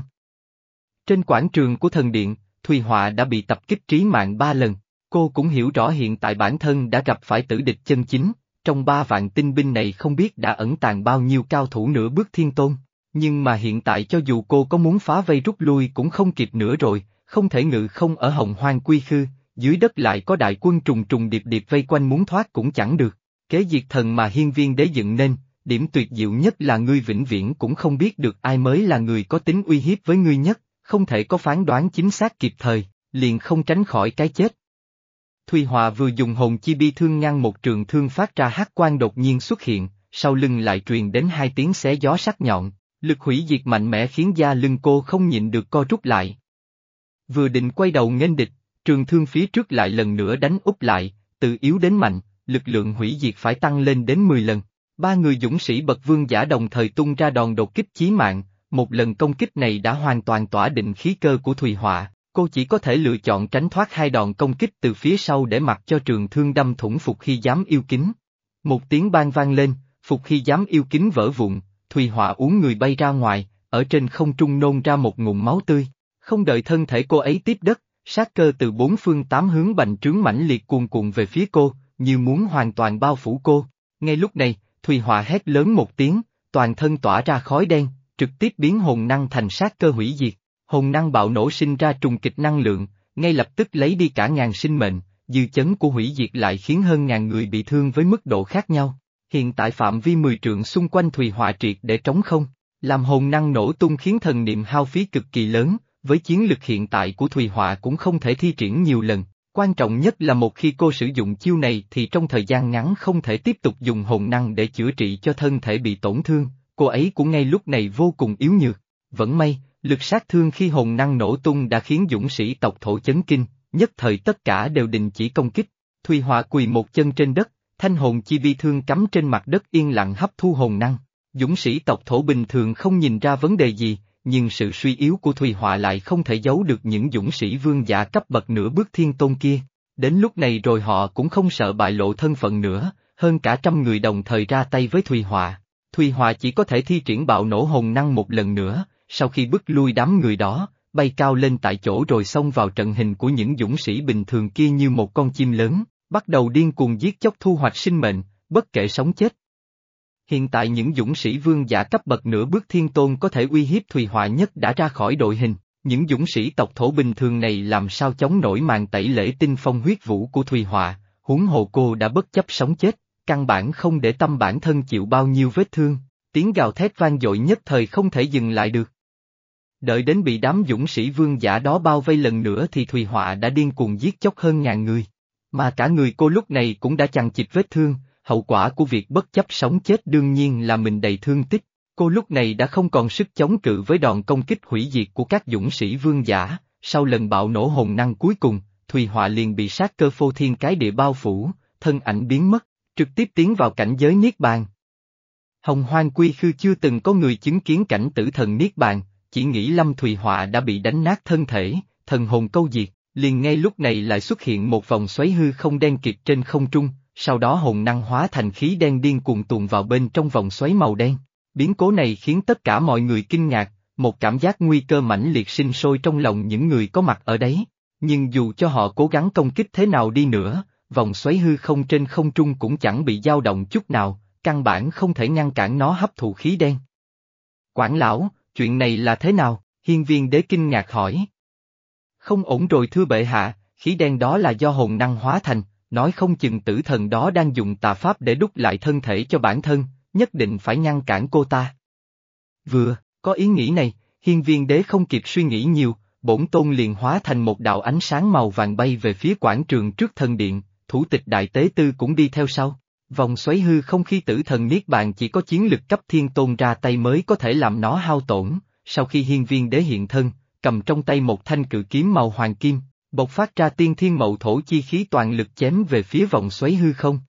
A: Trên quảng trường của thần điện, Thùy Họa đã bị tập kích trí mạng ba lần, cô cũng hiểu rõ hiện tại bản thân đã gặp phải tử địch chân chính, trong ba vạn tinh binh này không biết đã ẩn tàng bao nhiêu cao thủ nửa bước thiên tôn, nhưng mà hiện tại cho dù cô có muốn phá vây rút lui cũng không kịp nữa rồi, không thể ngự không ở hồng hoang quy khư, dưới đất lại có đại quân trùng trùng điệp điệp vây quanh muốn thoát cũng chẳng được. Kế diệt thần mà hiên viên đế dựng nên, điểm tuyệt diệu nhất là ngươi vĩnh viễn cũng không biết được ai mới là người có tính uy hiếp với ngươi nhất, không thể có phán đoán chính xác kịp thời, liền không tránh khỏi cái chết. Thùy Hòa vừa dùng hồn chi bi thương ngăn một trường thương phát ra hát quan đột nhiên xuất hiện, sau lưng lại truyền đến hai tiếng xé gió sắc nhọn, lực hủy diệt mạnh mẽ khiến da lưng cô không nhịn được co rút lại. Vừa định quay đầu nghênh địch, trường thương phía trước lại lần nữa đánh úp lại, từ yếu đến mạnh, lực lượng hủy diệt phải tăng lên đến 10 lần. Ba người dũng sĩ bậc vương giả đồng thời tung ra đòn đột kích chí mạng, một lần công kích này đã hoàn toàn tỏa định khí cơ của Thùy Họa, cô chỉ có thể lựa chọn tránh thoát hai đòn công kích từ phía sau để mặc cho trường thương đâm thủng phục khi dám yêu kính. Một tiếng ban vang lên, phục khi dám yêu kính vỡ vụn, Thùy Họa uống người bay ra ngoài, ở trên không trung nôn ra một ngụm máu tươi, không đợi thân thể cô ấy tiếp đất, sát cơ từ bốn phương tám hướng bành trướng mãnh liệt cuồn cuộn về phía cô, như muốn hoàn toàn bao phủ cô. Ngay lúc này, Thùy Họa hét lớn một tiếng, toàn thân tỏa ra khói đen, trực tiếp biến hồn năng thành sát cơ hủy diệt. Hồn năng bạo nổ sinh ra trùng kịch năng lượng, ngay lập tức lấy đi cả ngàn sinh mệnh, dư chấn của hủy diệt lại khiến hơn ngàn người bị thương với mức độ khác nhau. Hiện tại phạm vi mười trượng xung quanh Thùy Họa triệt để trống không, làm hồn năng nổ tung khiến thần niệm hao phí cực kỳ lớn, với chiến lực hiện tại của Thùy Họa cũng không thể thi triển nhiều lần. Quan trọng nhất là một khi cô sử dụng chiêu này thì trong thời gian ngắn không thể tiếp tục dùng hồn năng để chữa trị cho thân thể bị tổn thương, cô ấy cũng ngay lúc này vô cùng yếu nhược. Vẫn may, lực sát thương khi hồn năng nổ tung đã khiến dũng sĩ tộc thổ chấn kinh, nhất thời tất cả đều đình chỉ công kích. Thùy Họa quỳ một chân trên đất, thanh hồn chi vi thương cắm trên mặt đất yên lặng hấp thu hồn năng. Dũng sĩ tộc thổ bình thường không nhìn ra vấn đề gì, nhưng sự suy yếu của Thùy Họa lại không thể giấu được những dũng sĩ vương giả cấp bậc nửa bước thiên tôn kia. Đến lúc này rồi họ cũng không sợ bại lộ thân phận nữa, hơn cả trăm người đồng thời ra tay với Thùy Họa. Thùy Họa chỉ có thể thi triển bạo nổ hồn năng một lần nữa, sau khi bức lui đám người đó, bay cao lên tại chỗ rồi xông vào trận hình của những dũng sĩ bình thường kia như một con chim lớn, bắt đầu điên cuồng giết chóc thu hoạch sinh mệnh, bất kể sống chết. Hiện tại những dũng sĩ vương giả cấp bậc nửa bước thiên tôn có thể uy hiếp Thùy Họa nhất đã ra khỏi đội hình, những dũng sĩ tộc thổ bình thường này làm sao chống nổi màn tẩy lễ tinh phong huyết vũ của Thùy Họa, huống hồ cô đã bất chấp sống chết, căn bản không để tâm bản thân chịu bao nhiêu vết thương, tiếng gào thét vang dội nhất thời không thể dừng lại được. Đợi đến bị đám dũng sĩ vương giả đó bao vây lần nữa thì Thùy Họa đã điên cuồng giết chóc hơn ngàn người. Mà cả người cô lúc này cũng đã chằng chịt vết thương, hậu quả của việc bất chấp sống chết đương nhiên là mình đầy thương tích. Cô lúc này đã không còn sức chống cự với đòn công kích hủy diệt của các dũng sĩ vương giả, sau lần bạo nổ hồn năng cuối cùng, Thùy Họa liền bị sát cơ phô thiên cái địa bao phủ, thân ảnh biến mất, trực tiếp tiến vào cảnh giới Niết Bàn. Hồng Hoang Quy Khư chưa từng có người chứng kiến cảnh tử thần Niết Bàn, chỉ nghĩ Lâm Thùy Họa đã bị đánh nát thân thể, thần hồn câu diệt, liền ngay lúc này lại xuất hiện một vòng xoáy hư không đen kịt trên không trung, sau đó hồn năng hóa thành khí đen điên cuồng tuồn vào bên trong vòng xoáy màu đen. Biến cố này khiến tất cả mọi người kinh ngạc, một cảm giác nguy cơ mãnh liệt sinh sôi trong lòng những người có mặt ở đấy. Nhưng dù cho họ cố gắng công kích thế nào đi nữa, vòng xoáy hư không trên không trung cũng chẳng bị dao động chút nào, căn bản không thể ngăn cản nó hấp thụ khí đen. Quản lão, chuyện này là thế nào? Hiên viên đế kinh ngạc hỏi. Không ổn rồi thưa bệ hạ, khí đen đó là do hồn năng hóa thành, nói không chừng tử thần đó đang dùng tà pháp để đúc lại thân thể cho bản thân, nhất định phải ngăn cản cô ta. Vừa, có ý nghĩ này, hiên viên đế không kịp suy nghĩ nhiều, bổn tôn liền hóa thành một đạo ánh sáng màu vàng bay về phía quảng trường trước thần điện, thủ tịch đại tế tư cũng đi theo sau. Vòng xoáy hư không khi tử thần Niết Bàn chỉ có chiến lực cấp thiên tôn ra tay mới có thể làm nó hao tổn, sau khi hiên viên đế hiện thân, cầm trong tay một thanh cự kiếm màu hoàng kim, bộc phát ra tiên thiên mậu thổ chi khí toàn lực chém về phía vòng xoáy hư không.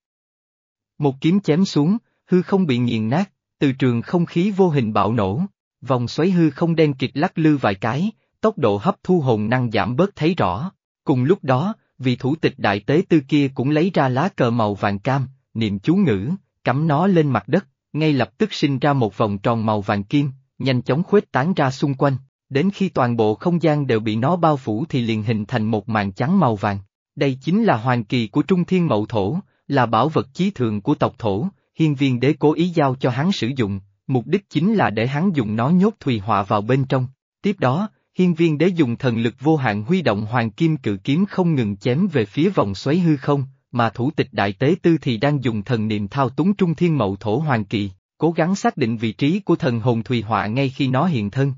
A: Một kiếm chém xuống, hư không bị nghiền nát, từ trường không khí vô hình bạo nổ, vòng xoáy hư không đen kịch lắc lư vài cái, tốc độ hấp thu hồn năng giảm bớt thấy rõ. Cùng lúc đó, vị thủ tịch đại tế tư kia cũng lấy ra lá cờ màu vàng cam, niệm chú ngữ, cắm nó lên mặt đất, ngay lập tức sinh ra một vòng tròn màu vàng kim, nhanh chóng khuếch tán ra xung quanh, đến khi toàn bộ không gian đều bị nó bao phủ thì liền hình thành một màn trắng màu vàng. Đây chính là hoàng kỳ của Trung Thiên Mậu Thổ, là bảo vật chí thượng của tộc Thổ, hiên viên đế cố ý giao cho hắn sử dụng, mục đích chính là để hắn dùng nó nhốt Thùy Họa vào bên trong. Tiếp đó, hiên viên đế dùng thần lực vô hạn huy động hoàng kim cự kiếm không ngừng chém về phía vòng xoáy hư không, mà thủ tịch đại tế tư thì đang dùng thần niệm thao túng trung thiên mậu thổ hoàng kỳ, cố gắng xác định vị trí của thần hồn Thùy Họa ngay khi nó hiện thân.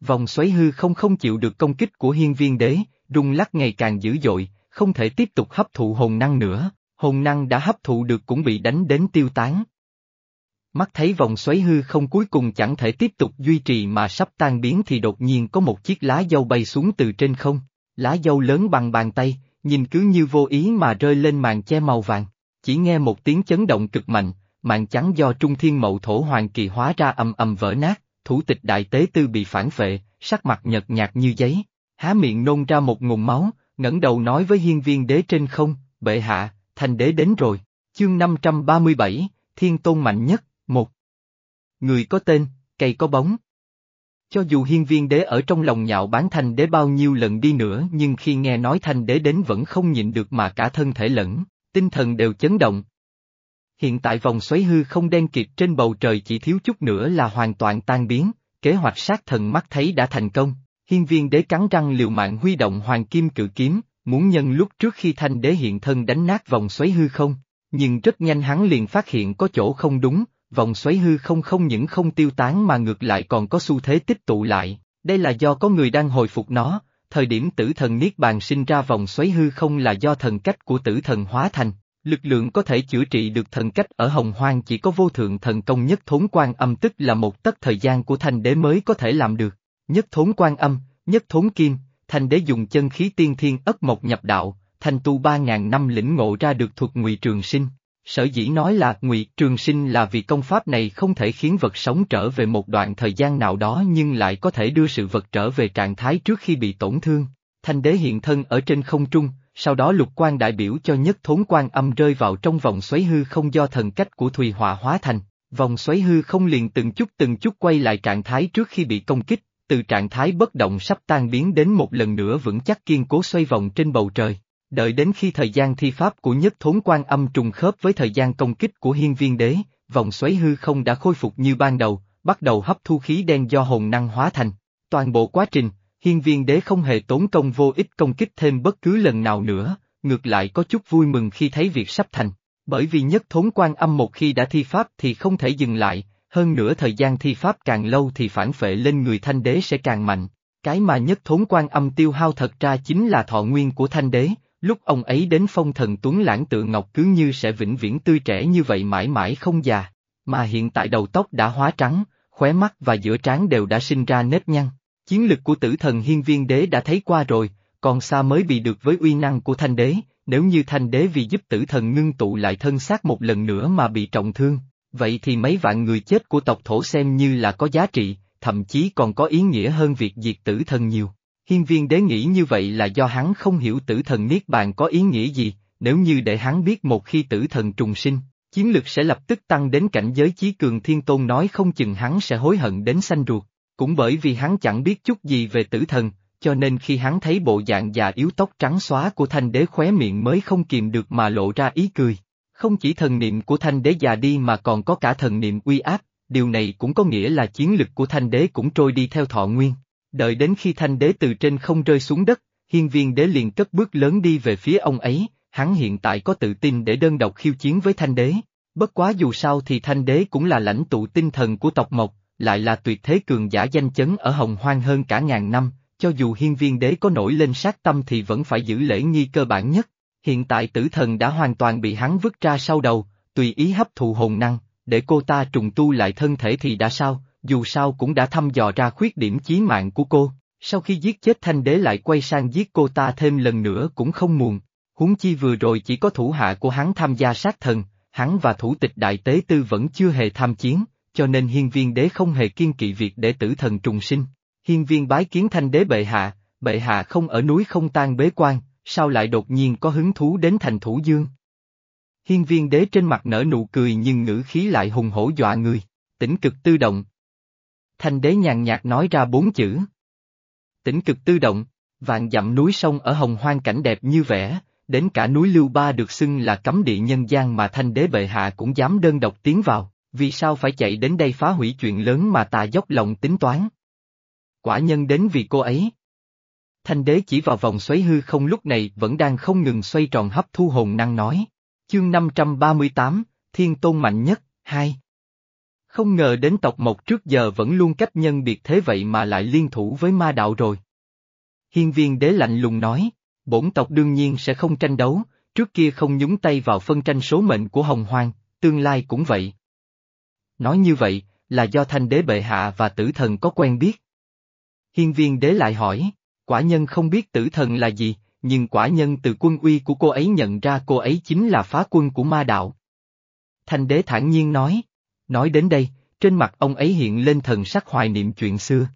A: Vòng xoáy hư không không chịu được công kích của hiên viên đế, rung lắc ngày càng dữ dội, không thể tiếp tục hấp thụ hồn năng nữa, hồn năng đã hấp thụ được cũng bị đánh đến tiêu tán. Mắt thấy vòng xoáy hư không cuối cùng chẳng thể tiếp tục duy trì mà sắp tan biến thì đột nhiên có một chiếc lá dâu bay xuống từ trên không, lá dâu lớn bằng bàn tay, nhìn cứ như vô ý mà rơi lên màn che màu vàng. Chỉ nghe một tiếng chấn động cực mạnh, màn trắng do Trung Thiên Mậu Thổ Hoàng Kỳ hóa ra ầm ầm vỡ nát, thủ tịch đại tế tư bị phản phệ, sắc mặt nhợt nhạt như giấy, há miệng nôn ra một ngụm máu, ngẩng đầu nói với hiên viên đế trên không, bệ hạ, thành đế đến rồi, chương 537, thiên tôn mạnh nhất, một. Người có tên, cây có bóng. Cho dù hiên viên đế ở trong lòng nhạo bán Thành đế bao nhiêu lần đi nữa nhưng khi nghe nói Thành đế đến vẫn không nhịn được mà cả thân thể lẫn, tinh thần đều chấn động. Hiện tại vòng xoáy hư không đen kịt trên bầu trời chỉ thiếu chút nữa là hoàn toàn tan biến, kế hoạch sát thần mắt thấy đã thành công, hiên viên đế cắn răng liều mạng huy động hoàng kim cự kiếm, muốn nhân lúc trước khi thanh đế hiện thân đánh nát vòng xoáy hư không, nhưng rất nhanh hắn liền phát hiện có chỗ không đúng, vòng xoáy hư không không những không tiêu tán mà ngược lại còn có xu thế tích tụ lại, đây là do có người đang hồi phục nó, thời điểm tử thần Niết Bàn sinh ra vòng xoáy hư không là do thần cách của tử thần hóa thành, lực lượng có thể chữa trị được thần cách ở hồng hoang chỉ có vô thượng thần công nhất thốn quan âm tức là một tất thời gian của thanh đế mới có thể làm được, nhất thốn quan âm, nhất thốn kim, thanh đế dùng chân khí tiên thiên ất mộc nhập đạo, thanh tu ba ngàn năm lĩnh ngộ ra được thuật ngụy trường sinh, Sở dĩ nói là ngụy trường sinh là vì công pháp này không thể khiến vật sống trở về một đoạn thời gian nào đó nhưng lại có thể đưa sự vật trở về trạng thái trước khi bị tổn thương. Thanh đế hiện thân ở trên không trung, sau đó lục quan đại biểu cho nhất thốn quan âm rơi vào trong vòng xoáy hư không do thần cách của Thùy Họa hóa thành. Vòng xoáy hư không liền từng chút từng chút quay lại trạng thái trước khi bị công kích, từ trạng thái bất động sắp tan biến đến một lần nữa vững chắc kiên cố xoay vòng trên bầu trời. Đợi đến khi thời gian thi pháp của nhất thốn quan âm trùng khớp với thời gian công kích của hiên viên đế, vòng xoáy hư không đã khôi phục như ban đầu, bắt đầu hấp thu khí đen do hồn năng hóa thành. Toàn bộ quá trình, hiên viên đế không hề tốn công vô ích công kích thêm bất cứ lần nào nữa, ngược lại có chút vui mừng khi thấy việc sắp thành. Bởi vì nhất thốn quan âm một khi đã thi pháp thì không thể dừng lại, hơn nữa thời gian thi pháp càng lâu thì phản phệ lên người thanh đế sẽ càng mạnh. Cái mà nhất thốn quan âm tiêu hao thật ra chính là thọ nguyên của thanh đế, Lúc ông ấy đến phong thần tuấn lãng tự ngọc cứ như sẽ vĩnh viễn tươi trẻ như vậy mãi mãi không già, mà hiện tại đầu tóc đã hóa trắng, khóe mắt và giữa trán đều đã sinh ra nếp nhăn. Chiến lực của tử thần hiên viên đế đã thấy qua rồi, còn xa mới bị được với uy năng của thanh đế, nếu như thanh đế vì giúp tử thần ngưng tụ lại thân xác một lần nữa mà bị trọng thương, vậy thì mấy vạn người chết của tộc thổ xem như là có giá trị, thậm chí còn có ý nghĩa hơn việc diệt tử thần nhiều. Hiên viên đế nghĩ như vậy là do hắn không hiểu tử thần Niết Bàn có ý nghĩa gì, nếu như để hắn biết một khi tử thần trùng sinh, chiến lực sẽ lập tức tăng đến cảnh giới chí cường thiên tôn nói không chừng hắn sẽ hối hận đến xanh ruột. Cũng bởi vì hắn chẳng biết chút gì về tử thần, cho nên khi hắn thấy bộ dạng già yếu tóc trắng xóa của thanh đế khóe miệng mới không kìm được mà lộ ra ý cười. Không chỉ thần niệm của thanh đế già đi mà còn có cả thần niệm uy áp, điều này cũng có nghĩa là chiến lực của thanh đế cũng trôi đi theo thọ nguyên. Đợi đến khi thanh đế từ trên không rơi xuống đất, hiên viên đế liền cất bước lớn đi về phía ông ấy, hắn hiện tại có tự tin để đơn độc khiêu chiến với thanh đế. Bất quá dù sao thì thanh đế cũng là lãnh tụ tinh thần của tộc Mộc, lại là tuyệt thế cường giả danh chấn ở hồng hoang hơn cả ngàn năm, cho dù hiên viên đế có nổi lên sát tâm thì vẫn phải giữ lễ nghi cơ bản nhất. Hiện tại tử thần đã hoàn toàn bị hắn vứt ra sau đầu, tùy ý hấp thụ hồn năng, để cô ta trùng tu lại thân thể thì đã sao, dù sao cũng đã thăm dò ra khuyết điểm chí mạng của cô, sau khi giết chết thanh đế lại quay sang giết cô ta thêm lần nữa cũng không muộn. Huống chi vừa rồi chỉ có thủ hạ của hắn tham gia sát thần, hắn và thủ tịch đại tế tư vẫn chưa hề tham chiến, cho nên hiên viên đế không hề kiên kỵ việc để tử thần trùng sinh. Hiên viên bái kiến thanh đế bệ hạ, bệ hạ không ở núi không tan bế quan, sao lại đột nhiên có hứng thú đến thành thủ dương. Hiên viên đế trên mặt nở nụ cười nhưng ngữ khí lại hùng hổ dọa người, tỉnh cực tư động. Thanh đế nhàn nhạt nói ra bốn chữ. Tỉnh cực tư động, vạn dặm núi sông ở hồng hoang cảnh đẹp như vẻ, đến cả núi Lưu Ba được xưng là cấm địa nhân gian mà thanh đế bệ hạ cũng dám đơn độc tiến vào, vì sao phải chạy đến đây phá hủy chuyện lớn mà ta dốc lòng tính toán. Quả nhân đến vì cô ấy. Thanh đế chỉ vào vòng xoáy hư không lúc này vẫn đang không ngừng xoay tròn hấp thu hồn năng nói. Chương 538, Thiên Tôn Mạnh Nhất, 2 Không ngờ đến tộc Mộc trước giờ vẫn luôn cách nhân biệt thế vậy mà lại liên thủ với ma đạo rồi. Hiên viên đế lạnh lùng nói, bổn tộc đương nhiên sẽ không tranh đấu, trước kia không nhúng tay vào phân tranh số mệnh của Hồng Hoang, tương lai cũng vậy. Nói như vậy, là do thanh đế bệ hạ và tử thần có quen biết. Hiên viên đế lại hỏi, quả nhân không biết tử thần là gì, nhưng quả nhân từ quân uy của cô ấy nhận ra cô ấy chính là phá quân của ma đạo. Thanh đế thản nhiên nói, nói đến đây, trên mặt ông ấy hiện lên thần sắc hoài niệm chuyện xưa.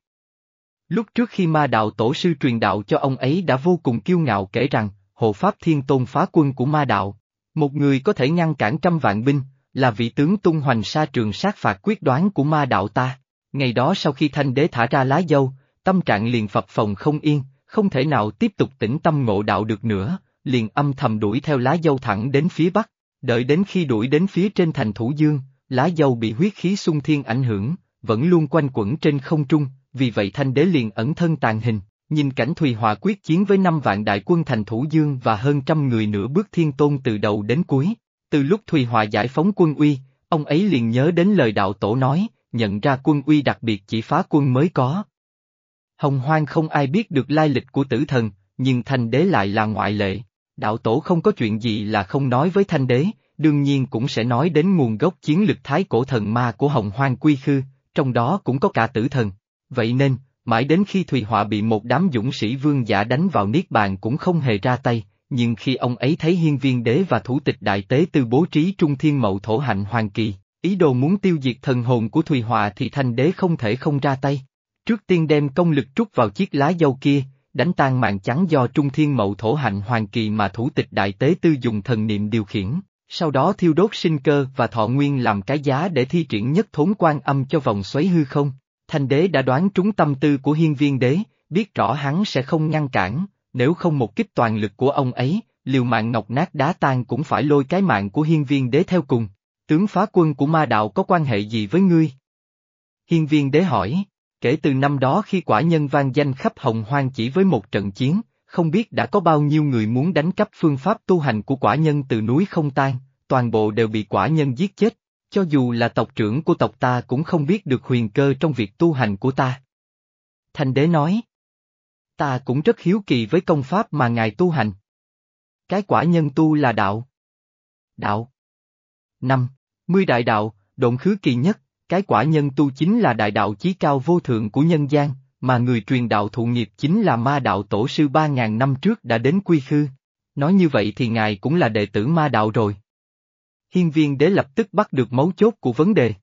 A: Lúc trước khi ma đạo tổ sư truyền đạo cho ông ấy đã vô cùng kiêu ngạo kể rằng, hộ pháp thiên tôn phá quân của ma đạo, một người có thể ngăn cản trăm vạn binh, là vị tướng tung hoành sa trường sát phạt quyết đoán của ma đạo ta. Ngày đó sau khi thanh đế thả ra lá dâu, tâm trạng liền phập phồng không yên, không thể nào tiếp tục tĩnh tâm ngộ đạo được nữa, liền âm thầm đuổi theo lá dâu thẳng đến phía bắc, đợi đến khi đuổi đến phía trên thành thủ dương, lá dâu bị huyết khí xung thiên ảnh hưởng, vẫn luôn quanh quẩn trên không trung, vì vậy thanh đế liền ẩn thân tàn hình, nhìn cảnh Thùy Hòa quyết chiến với năm vạn đại quân thành thủ dương và hơn trăm người nửa bước thiên tôn từ đầu đến cuối. Từ lúc Thùy Hòa giải phóng quân uy, ông ấy liền nhớ đến lời đạo tổ nói, nhận ra quân uy đặc biệt chỉ phá quân mới có. Hồng hoang không ai biết được lai lịch của tử thần, nhưng thanh đế lại là ngoại lệ. Đạo tổ không có chuyện gì là không nói với thanh đế, đương nhiên cũng sẽ nói đến nguồn gốc chiến lực thái cổ thần ma của hồng hoang quy khư, trong đó cũng có cả tử thần. Vậy nên, mãi đến khi Thùy Họa bị một đám dũng sĩ vương giả đánh vào niết bàn cũng không hề ra tay, nhưng khi ông ấy thấy hiên viên đế và thủ tịch đại tế tư bố trí trung thiên mậu thổ hạnh hoàng kỳ, ý đồ muốn tiêu diệt thần hồn của Thùy hòa thì thanh đế không thể không ra tay. Trước tiên đem công lực trút vào chiếc lá dâu kia, đánh tan mạng trắng do trung thiên mậu thổ hạnh hoàng kỳ mà thủ tịch đại tế tư dùng thần niệm điều khiển, sau đó thiêu đốt sinh cơ và thọ nguyên làm cái giá để thi triển nhất thốn quan âm cho vòng xoáy hư không. Thanh đế đã đoán trúng tâm tư của hiên viên đế, biết rõ hắn sẽ không ngăn cản, nếu không một kích toàn lực của ông ấy, liều mạng ngọc nát đá tan cũng phải lôi cái mạng của hiên viên đế theo cùng. Tướng phá quân của ma đạo có quan hệ gì với ngươi? Hiên viên đế hỏi, kể từ năm đó khi quả nhân vang danh khắp hồng hoang chỉ với một trận chiến, không biết đã có bao nhiêu người muốn đánh cắp phương pháp tu hành của quả nhân từ núi không tan, toàn bộ đều bị quả nhân giết chết, cho dù là tộc trưởng của tộc ta cũng không biết được huyền cơ trong việc tu hành của ta. Thành đế nói, ta cũng rất hiếu kỳ với công pháp mà ngài tu hành. Cái quả nhân tu là đạo. Đạo. Năm, mươi đại đạo, động khứ kỳ nhất, cái quả nhân tu chính là đại đạo chí cao vô thượng của nhân gian, mà người truyền đạo thụ nghiệp chính là ma đạo tổ sư ba ngàn năm trước đã đến quy khư. Nói như vậy thì ngài cũng là đệ tử ma đạo rồi hiên viên đế lập tức bắt được mấu chốt của vấn đề.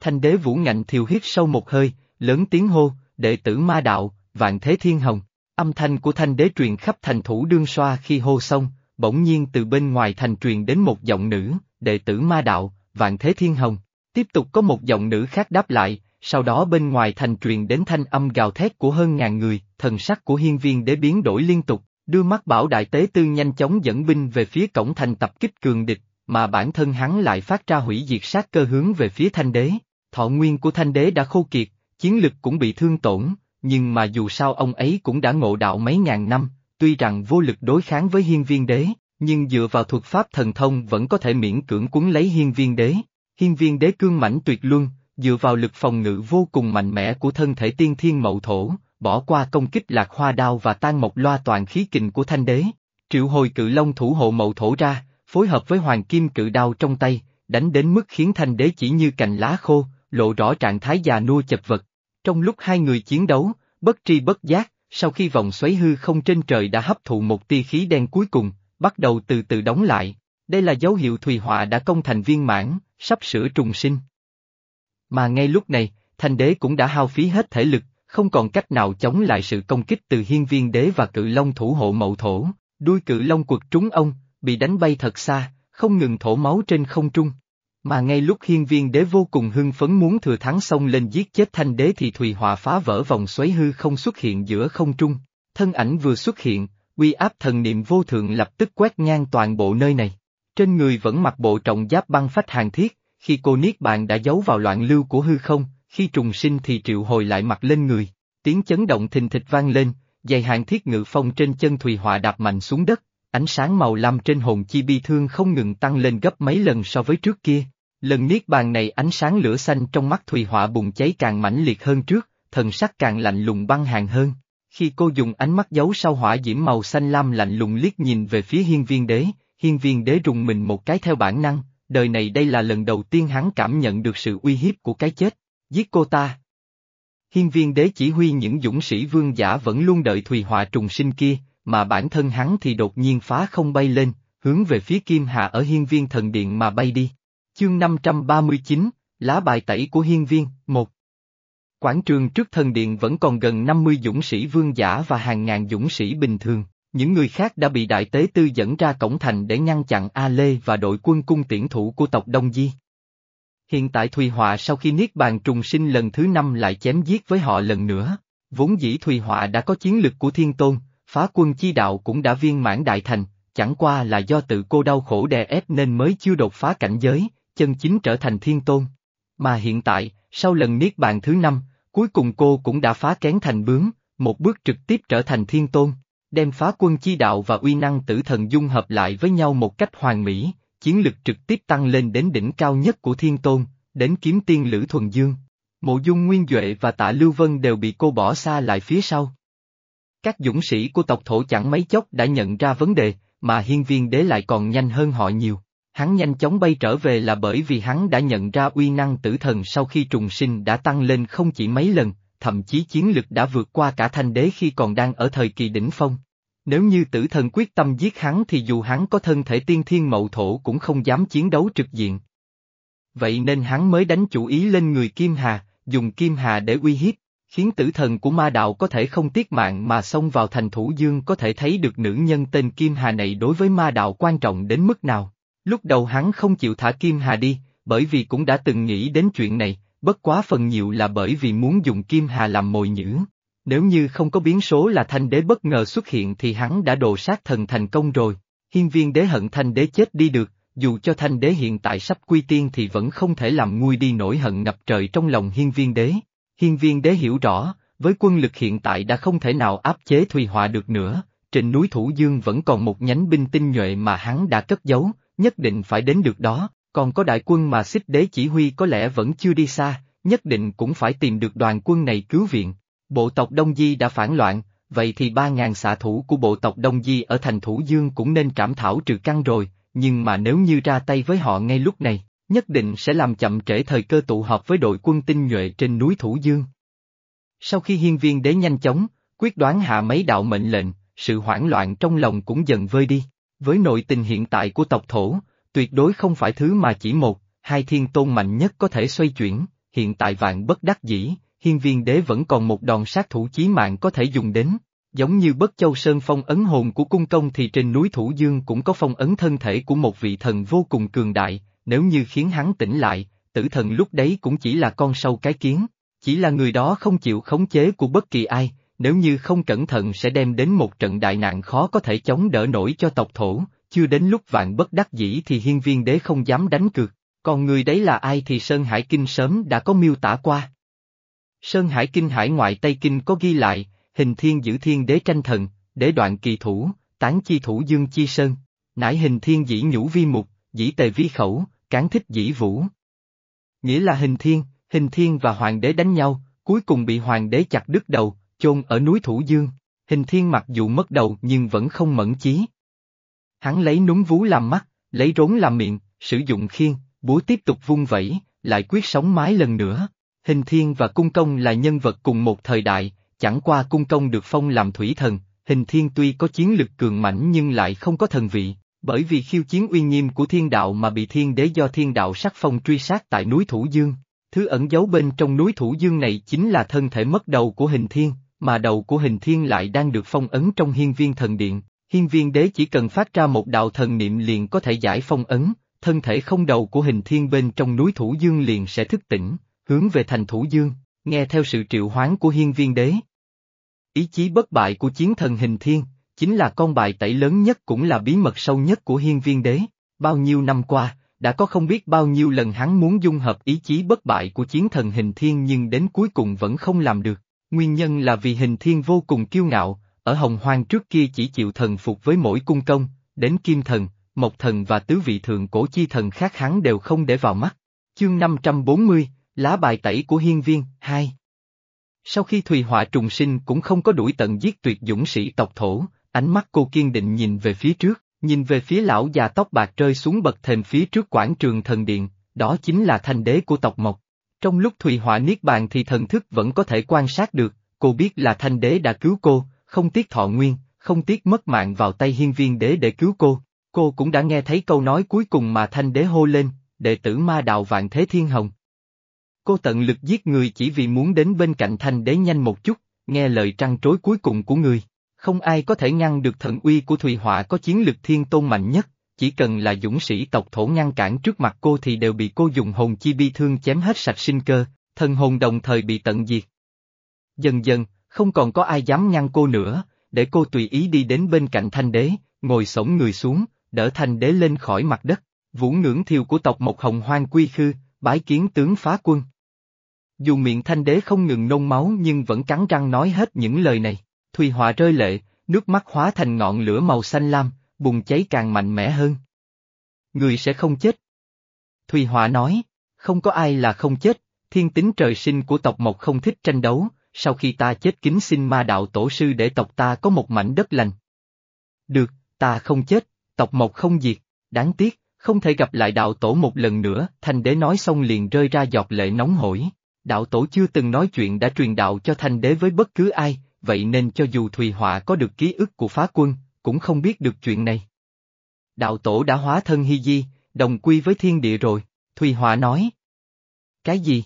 A: Thanh đế vũ ngạnh thiều hít sâu một hơi, lớn tiếng hô, đệ tử ma đạo, vạn thế thiên hồng. Âm thanh của thanh đế truyền khắp thành thủ đương xoa khi hô xong, bỗng nhiên từ bên ngoài thành truyền đến một giọng nữ, đệ tử ma đạo, vạn thế thiên hồng. Tiếp tục có một giọng nữ khác đáp lại, sau đó bên ngoài thành truyền đến thanh âm gào thét của hơn ngàn người, thần sắc của hiên viên đế biến đổi liên tục, đưa mắt bảo đại tế tư nhanh chóng dẫn binh về phía cổng thành tập kích cường địch, mà bản thân hắn lại phát ra hủy diệt sát cơ hướng về phía thanh đế. Thọ nguyên của thanh đế đã khô kiệt, chiến lực cũng bị thương tổn, nhưng mà dù sao ông ấy cũng đã ngộ đạo mấy ngàn năm, tuy rằng vô lực đối kháng với hiên viên đế, nhưng dựa vào thuật pháp thần thông vẫn có thể miễn cưỡng cuốn lấy hiên viên đế. Hiên viên đế cương mãnh tuyệt luân, dựa vào lực phòng ngự vô cùng mạnh mẽ của thân thể tiên thiên mậu thổ, bỏ qua công kích lạc hoa đao và tan mộc loa toàn khí kình của thanh đế. Triệu hồi cự long thủ hộ mậu thổ ra, phối hợp với hoàng kim cự đao trong tay, đánh đến mức khiến thanh đế chỉ như cành lá khô, lộ rõ trạng thái già nua chật vật. Trong lúc hai người chiến đấu, bất tri bất giác, sau khi vòng xoáy hư không trên trời đã hấp thụ một tia khí đen cuối cùng, bắt đầu từ từ đóng lại. Đây là dấu hiệu Thùy Họa đã công thành viên mãn, sắp sửa trùng sinh. Mà ngay lúc này, thành đế cũng đã hao phí hết thể lực, không còn cách nào chống lại sự công kích từ hiên viên đế và cự long thủ hộ mậu thổ, đuôi cự long quật trúng ông, bị đánh bay thật xa, không ngừng thổ máu trên không trung. Mà ngay lúc hiên viên đế vô cùng hưng phấn muốn thừa thắng xông lên giết chết thanh đế thì Thùy Họa phá vỡ vòng xoáy hư không xuất hiện giữa không trung, thân ảnh vừa xuất hiện, uy áp thần niệm vô thượng lập tức quét ngang toàn bộ nơi này. Trên người vẫn mặc bộ trọng giáp băng phách hàng thiết, khi cô niết bàn đã giấu vào loạn lưu của hư không, khi trùng sinh thì triệu hồi lại mặc lên người, tiếng chấn động thình thịch vang lên, dày hàng thiết ngự phong trên chân Thùy Họa đạp mạnh xuống đất, ánh sáng màu lam trên hồn chi bi thương không ngừng tăng lên gấp mấy lần so với trước kia. Lần niết bàn này ánh sáng lửa xanh trong mắt Thùy Họa bùng cháy càng mãnh liệt hơn trước, thần sắc càng lạnh lùng băng hàng hơn. Khi cô dùng ánh mắt giấu sau hỏa diễm màu xanh lam lạnh lùng liếc nhìn về phía hiên viên đế, hiên viên đế rùng mình một cái theo bản năng, đời này đây là lần đầu tiên hắn cảm nhận được sự uy hiếp của cái chết, giết cô ta. Hiên viên đế chỉ huy những dũng sĩ vương giả vẫn luôn đợi Thùy Họa trùng sinh kia, mà bản thân hắn thì đột nhiên phá không bay lên, hướng về phía Kim Hà ở hiên viên thần điện mà bay đi. Chương 539, Lá bài tẩy của hiên viên, 1 Quảng trường trước thần điện vẫn còn gần 50 dũng sĩ vương giả và hàng ngàn dũng sĩ bình thường, những người khác đã bị đại tế tư dẫn ra cổng thành để ngăn chặn A Lê và đội quân cung tiễn thủ của tộc Đông Di. Hiện tại Thùy Họa sau khi Niết Bàn trùng sinh lần thứ năm lại chém giết với họ lần nữa, vốn dĩ Thùy Họa đã có chiến lực của Thiên Tôn, phá quân chi đạo cũng đã viên mãn đại thành, chẳng qua là do tự cô đau khổ đè ép nên mới chưa đột phá cảnh giới, chân chính trở thành Thiên Tôn. Mà hiện tại, sau lần Niết Bàn thứ năm, cuối cùng cô cũng đã phá kén thành bướm, một bước trực tiếp trở thành Thiên Tôn đem phá quân chi đạo và uy năng tử thần dung hợp lại với nhau một cách hoàn mỹ, chiến lực trực tiếp tăng lên đến đỉnh cao nhất của thiên tôn, đến kiếm tiên Lữ Thuần Dương. Mộ dung Nguyên Duệ và tạ Lưu Vân đều bị cô bỏ xa lại phía sau. Các dũng sĩ của tộc thổ chẳng mấy chốc đã nhận ra vấn đề, mà hiên viên đế lại còn nhanh hơn họ nhiều. Hắn nhanh chóng bay trở về là bởi vì hắn đã nhận ra uy năng tử thần sau khi trùng sinh đã tăng lên không chỉ mấy lần, thậm chí chiến lực đã vượt qua cả thanh đế khi còn đang ở thời kỳ đỉnh phong. Nếu như tử thần quyết tâm giết hắn thì dù hắn có thân thể tiên thiên mậu thổ cũng không dám chiến đấu trực diện. Vậy nên hắn mới đánh chủ ý lên người Kim Hà, dùng Kim Hà để uy hiếp, khiến tử thần của ma đạo có thể không tiếc mạng mà xông vào thành thủ dương có thể thấy được nữ nhân tên Kim Hà này đối với ma đạo quan trọng đến mức nào. Lúc đầu hắn không chịu thả Kim Hà đi, bởi vì cũng đã từng nghĩ đến chuyện này, bất quá phần nhiều là bởi vì muốn dùng Kim Hà làm mồi nhữ. Nếu như không có biến số là thanh đế bất ngờ xuất hiện thì hắn đã đồ sát thần thành công rồi. Hiên viên đế hận thanh đế chết đi được, dù cho thanh đế hiện tại sắp quy tiên thì vẫn không thể làm nguôi đi nổi hận ngập trời trong lòng hiên viên đế. Hiên viên đế hiểu rõ, với quân lực hiện tại đã không thể nào áp chế Thùy Họa được nữa, trên núi Thủ Dương vẫn còn một nhánh binh tinh nhuệ mà hắn đã cất giấu, nhất định phải đến được đó, còn có đại quân mà xích đế chỉ huy có lẽ vẫn chưa đi xa, nhất định cũng phải tìm được đoàn quân này cứu viện. Bộ tộc Đông Di đã phản loạn, vậy thì ba ngàn xạ thủ của bộ tộc Đông Di ở thành Thủ Dương cũng nên trảm thảo trừ căn rồi, nhưng mà nếu như ra tay với họ ngay lúc này, nhất định sẽ làm chậm trễ thời cơ tụ họp với đội quân tinh nhuệ trên núi Thủ Dương. Sau khi hiên viên đế nhanh chóng, quyết đoán hạ mấy đạo mệnh lệnh, sự hoảng loạn trong lòng cũng dần vơi đi. Với nội tình hiện tại của tộc thổ, tuyệt đối không phải thứ mà chỉ một, hai thiên tôn mạnh nhất có thể xoay chuyển, hiện tại vạn bất đắc dĩ, hiên viên đế vẫn còn một đòn sát thủ chí mạng có thể dùng đến. Giống như bất châu sơn phong ấn hồn của cung công thì trên núi Thủ Dương cũng có phong ấn thân thể của một vị thần vô cùng cường đại, nếu như khiến hắn tỉnh lại, tử thần lúc đấy cũng chỉ là con sâu cái kiến, chỉ là người đó không chịu khống chế của bất kỳ ai, nếu như không cẩn thận sẽ đem đến một trận đại nạn khó có thể chống đỡ nổi cho tộc thổ, chưa đến lúc vạn bất đắc dĩ thì hiên viên đế không dám đánh cược, còn người đấy là ai thì Sơn Hải Kinh sớm đã có miêu tả qua. Sơn Hải Kinh Hải ngoại Tây Kinh có ghi lại, hình thiên giữ thiên đế tranh thần, đế đoạn kỳ thủ, tán chi thủ dương chi sơn. Nải hình thiên dĩ nhũ vi mục, dĩ tề vi khẩu, cán thích dĩ vũ. Nghĩa là hình thiên, hình thiên và hoàng đế đánh nhau, cuối cùng bị hoàng đế chặt đứt đầu, chôn ở núi Thủ Dương. Hình thiên mặc dù mất đầu nhưng vẫn không mẫn chí. Hắn lấy núm vú làm mắt, lấy rốn làm miệng, sử dụng khiên, búa tiếp tục vung vẩy, lại quyết sống mái lần nữa. Hình thiên và cung công là nhân vật cùng một thời đại, chẳng qua cung công được phong làm thủy thần, hình thiên tuy có chiến lực cường mãnh nhưng lại không có thần vị, bởi vì khiêu chiến uy nghiêm của thiên đạo mà bị thiên đế do thiên đạo sắc phong truy sát tại núi Thủ Dương. Thứ ẩn giấu bên trong núi Thủ Dương này chính là thân thể mất đầu của hình thiên, mà đầu của hình thiên lại đang được phong ấn trong hiên viên thần điện. Hiên viên đế chỉ cần phát ra một đạo thần niệm liền có thể giải phong ấn, thân thể không đầu của hình thiên bên trong núi Thủ Dương liền sẽ thức tỉnh, hướng về thành Thủ Dương, nghe theo sự triệu hoán của hiên viên đế. Ý chí bất bại của chiến thần hình thiên, chính là con bài tẩy lớn nhất cũng là bí mật sâu nhất của hiên viên đế. Bao nhiêu năm qua, đã có không biết bao nhiêu lần hắn muốn dung hợp ý chí bất bại của chiến thần hình thiên nhưng đến cuối cùng vẫn không làm được. Nguyên nhân là vì hình thiên vô cùng kiêu ngạo, ở hồng hoang trước kia chỉ chịu thần phục với mỗi cung công, đến kim thần, mộc thần và tứ vị thượng cổ chi thần khác hắn đều không để vào mắt. Chương 540, Lá bài tẩy của hiên viên, 2 Sau khi Thùy Họa trùng sinh cũng không có đuổi tận giết tuyệt dũng sĩ tộc thổ, ánh mắt cô kiên định nhìn về phía trước, nhìn về phía lão già tóc bạc rơi xuống bậc thềm phía trước quảng trường thần điện, đó chính là thanh đế của tộc Mộc. Trong lúc Thùy Họa niết bàn thì thần thức vẫn có thể quan sát được, cô biết là thanh đế đã cứu cô, không tiếc thọ nguyên, không tiếc mất mạng vào tay hiên viên đế để cứu cô. Cô cũng đã nghe thấy câu nói cuối cùng mà thanh đế hô lên, đệ tử ma đạo vạn thế thiên hồng. Cô tận lực giết người chỉ vì muốn đến bên cạnh thanh đế nhanh một chút, nghe lời trăng trối cuối cùng của người. Không ai có thể ngăn được thần uy của Thùy Họa có chiến lực thiên tôn mạnh nhất, chỉ cần là dũng sĩ tộc thổ ngăn cản trước mặt cô thì đều bị cô dùng hồn chi bi thương chém hết sạch sinh cơ, thần hồn đồng thời bị tận diệt. Dần dần, không còn có ai dám ngăn cô nữa, để cô tùy ý đi đến bên cạnh thanh đế, ngồi sổng người xuống, đỡ thanh đế lên khỏi mặt đất, vũ ngưỡng thiều của tộc Mộc Hồng Hoang Quy Khư, bái kiến tướng phá quân. Dù miệng thanh đế không ngừng nôn máu nhưng vẫn cắn răng nói hết những lời này. Thùy Họa rơi lệ, nước mắt hóa thành ngọn lửa màu xanh lam, bùng cháy càng mạnh mẽ hơn. Người sẽ không chết. Thùy Họa nói, không có ai là không chết, thiên tính trời sinh của tộc Mộc không thích tranh đấu, sau khi ta chết kính xin ma đạo tổ sư để tộc ta có một mảnh đất lành. Được, ta không chết, tộc Mộc không diệt, đáng tiếc, không thể gặp lại đạo tổ một lần nữa, Thành đế nói xong liền rơi ra giọt lệ nóng hổi. Đạo tổ chưa từng nói chuyện đã truyền đạo cho thanh đế với bất cứ ai, vậy nên cho dù Thùy Họa có được ký ức của phá quân, cũng không biết được chuyện này. Đạo tổ đã hóa thân hy di, đồng quy với thiên địa rồi, Thùy Họa nói. Cái gì?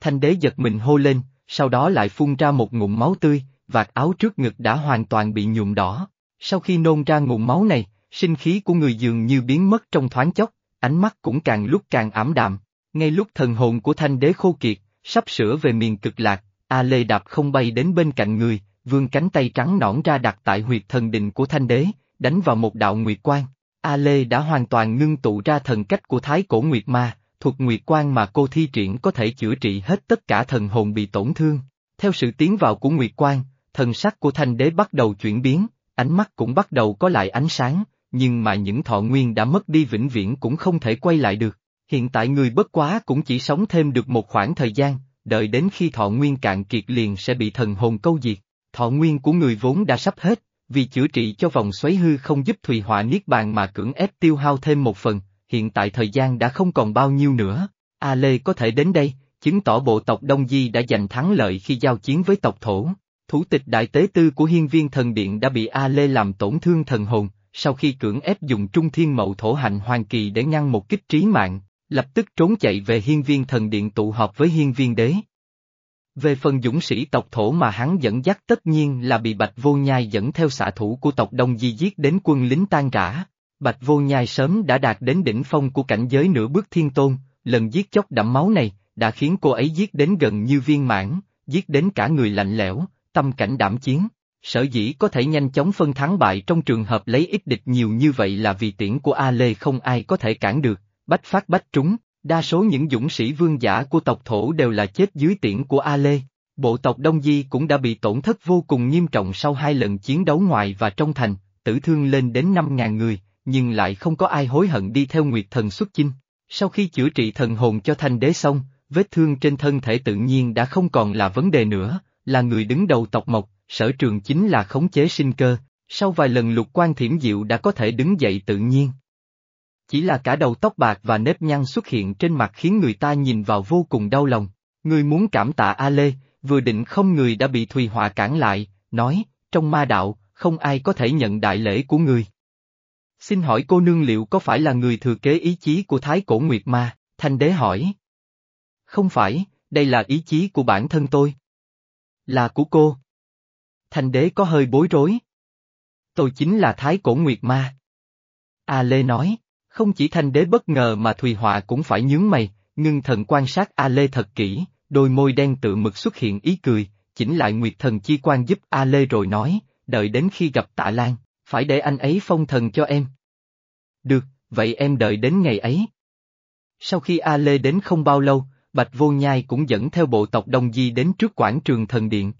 A: Thanh đế giật mình hô lên, sau đó lại phun ra một ngụm máu tươi, vạt áo trước ngực đã hoàn toàn bị nhuộm đỏ. Sau khi nôn ra ngụm máu này, sinh khí của người dường như biến mất trong thoáng chốc, ánh mắt cũng càng lúc càng ảm đạm. Ngay lúc thần hồn của thanh đế khô kiệt, sắp sửa về miền cực lạc, A Lê đạp không bay đến bên cạnh người, vương cánh tay trắng nõn ra đặt tại huyệt thần định của thanh đế, đánh vào một đạo nguyệt quang. A Lê đã hoàn toàn ngưng tụ ra thần cách của thái cổ nguyệt ma, thuật nguyệt quang mà cô thi triển có thể chữa trị hết tất cả thần hồn bị tổn thương. Theo sự tiến vào của nguyệt quang, thần sắc của thanh đế bắt đầu chuyển biến, ánh mắt cũng bắt đầu có lại ánh sáng, nhưng mà những thọ nguyên đã mất đi vĩnh viễn cũng không thể quay lại được. Hiện tại người bất quá cũng chỉ sống thêm được một khoảng thời gian, đợi đến khi thọ nguyên cạn kiệt liền sẽ bị thần hồn câu diệt. Thọ nguyên của người vốn đã sắp hết, vì chữa trị cho vòng xoáy hư không giúp Thùy Họa Niết Bàn mà cưỡng ép tiêu hao thêm một phần, hiện tại thời gian đã không còn bao nhiêu nữa. A Lê có thể đến đây, chứng tỏ bộ tộc Đông Di đã giành thắng lợi khi giao chiến với tộc Thổ. Thủ tịch đại tế tư của hiên viên thần điện đã bị A Lê làm tổn thương thần hồn, sau khi cưỡng ép dùng trung thiên mậu thổ hành hoàng kỳ để ngăn một kích trí mạng, lập tức trốn chạy về hiên viên thần điện tụ họp với hiên viên đế. Về phần dũng sĩ tộc thổ mà hắn dẫn dắt tất nhiên là bị Bạch Vô Nhai dẫn theo xạ thủ của tộc Đông Di giết đến quân lính tan rã. Bạch Vô Nhai sớm đã đạt đến đỉnh phong của cảnh giới nửa bước thiên tôn, lần giết chóc đẫm máu này, đã khiến cô ấy giết đến gần như viên mãn, giết đến cả người lạnh lẽo, tâm cảnh đảm chiến. Sở dĩ có thể nhanh chóng phân thắng bại trong trường hợp lấy ít địch nhiều như vậy là vì tiễn của A Lê không ai có thể cản được, bách phát bách trúng, Đa số những dũng sĩ vương giả của tộc thổ đều là chết dưới tiễn của A Lê. Bộ tộc Đông Di cũng đã bị tổn thất vô cùng nghiêm trọng sau hai lần chiến đấu ngoài và trong thành, tử thương lên đến 5.000 người, nhưng lại không có ai hối hận đi theo Nguyệt Thần xuất chinh. Sau khi chữa trị thần hồn cho thanh đế xong, vết thương trên thân thể tự nhiên đã không còn là vấn đề nữa, là người đứng đầu tộc Mộc, sở trường chính là khống chế sinh cơ, sau vài lần lục quan thiểm diệu đã có thể đứng dậy tự nhiên. Chỉ là cả đầu tóc bạc và nếp nhăn xuất hiện trên mặt khiến người ta nhìn vào vô cùng đau lòng. Người muốn cảm tạ A Lê, vừa định không người đã bị Thùy Họa cản lại, nói, trong ma đạo, không ai có thể nhận đại lễ của người. Xin hỏi cô nương liệu có phải là người thừa kế ý chí của Thái Cổ Nguyệt Ma, Thanh Đế hỏi. Không phải, đây là ý chí của bản thân tôi. Là của cô. Thanh Đế có hơi bối rối. Tôi chính là Thái Cổ Nguyệt Ma. A Lê nói, không chỉ Thanh Đế bất ngờ mà Thùy Họa cũng phải nhướng mày, ngưng thần quan sát A Lê thật kỹ, đôi môi đen tự mực xuất hiện ý cười, chỉnh lại Nguyệt Thần chi quan giúp A Lê rồi nói, đợi đến khi gặp Tạ Lan, phải để anh ấy phong thần cho em. Được, vậy em đợi đến ngày ấy. Sau khi A Lê đến không bao lâu, Bạch Vô Nhai cũng dẫn theo bộ tộc Đông Di đến trước quảng trường thần điện.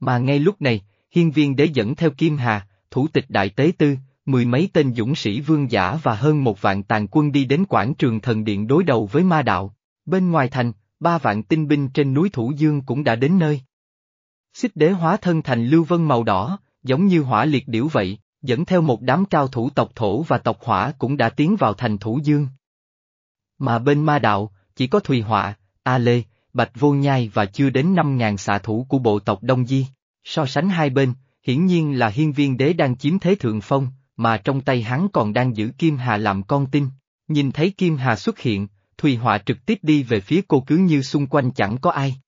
A: Mà ngay lúc này, hiên viên đế dẫn theo Kim Hà, thủ tịch đại tế tư, mười mấy tên dũng sĩ vương giả và hơn một vạn tàn quân đi đến quảng trường thần điện đối đầu với ma đạo. Bên ngoài thành, ba vạn tinh binh trên núi Thủ Dương cũng đã đến nơi. Xích đế hóa thân thành lưu vân màu đỏ, giống như hỏa liệt điểu vậy, dẫn theo một đám cao thủ tộc thổ và tộc hỏa cũng đã tiến vào thành Thủ Dương. Mà bên ma đạo, chỉ có Thùy Họa, A Lê, Bạch Vô Nhai và chưa đến năm ngàn xạ thủ của bộ tộc Đông Di. So sánh hai bên, hiển nhiên là hiên viên đế đang chiếm thế thượng phong, mà trong tay hắn còn đang giữ Kim Hà làm con tin. Nhìn thấy Kim Hà xuất hiện, Thùy Họa trực tiếp đi về phía cô cứ như xung quanh chẳng có ai.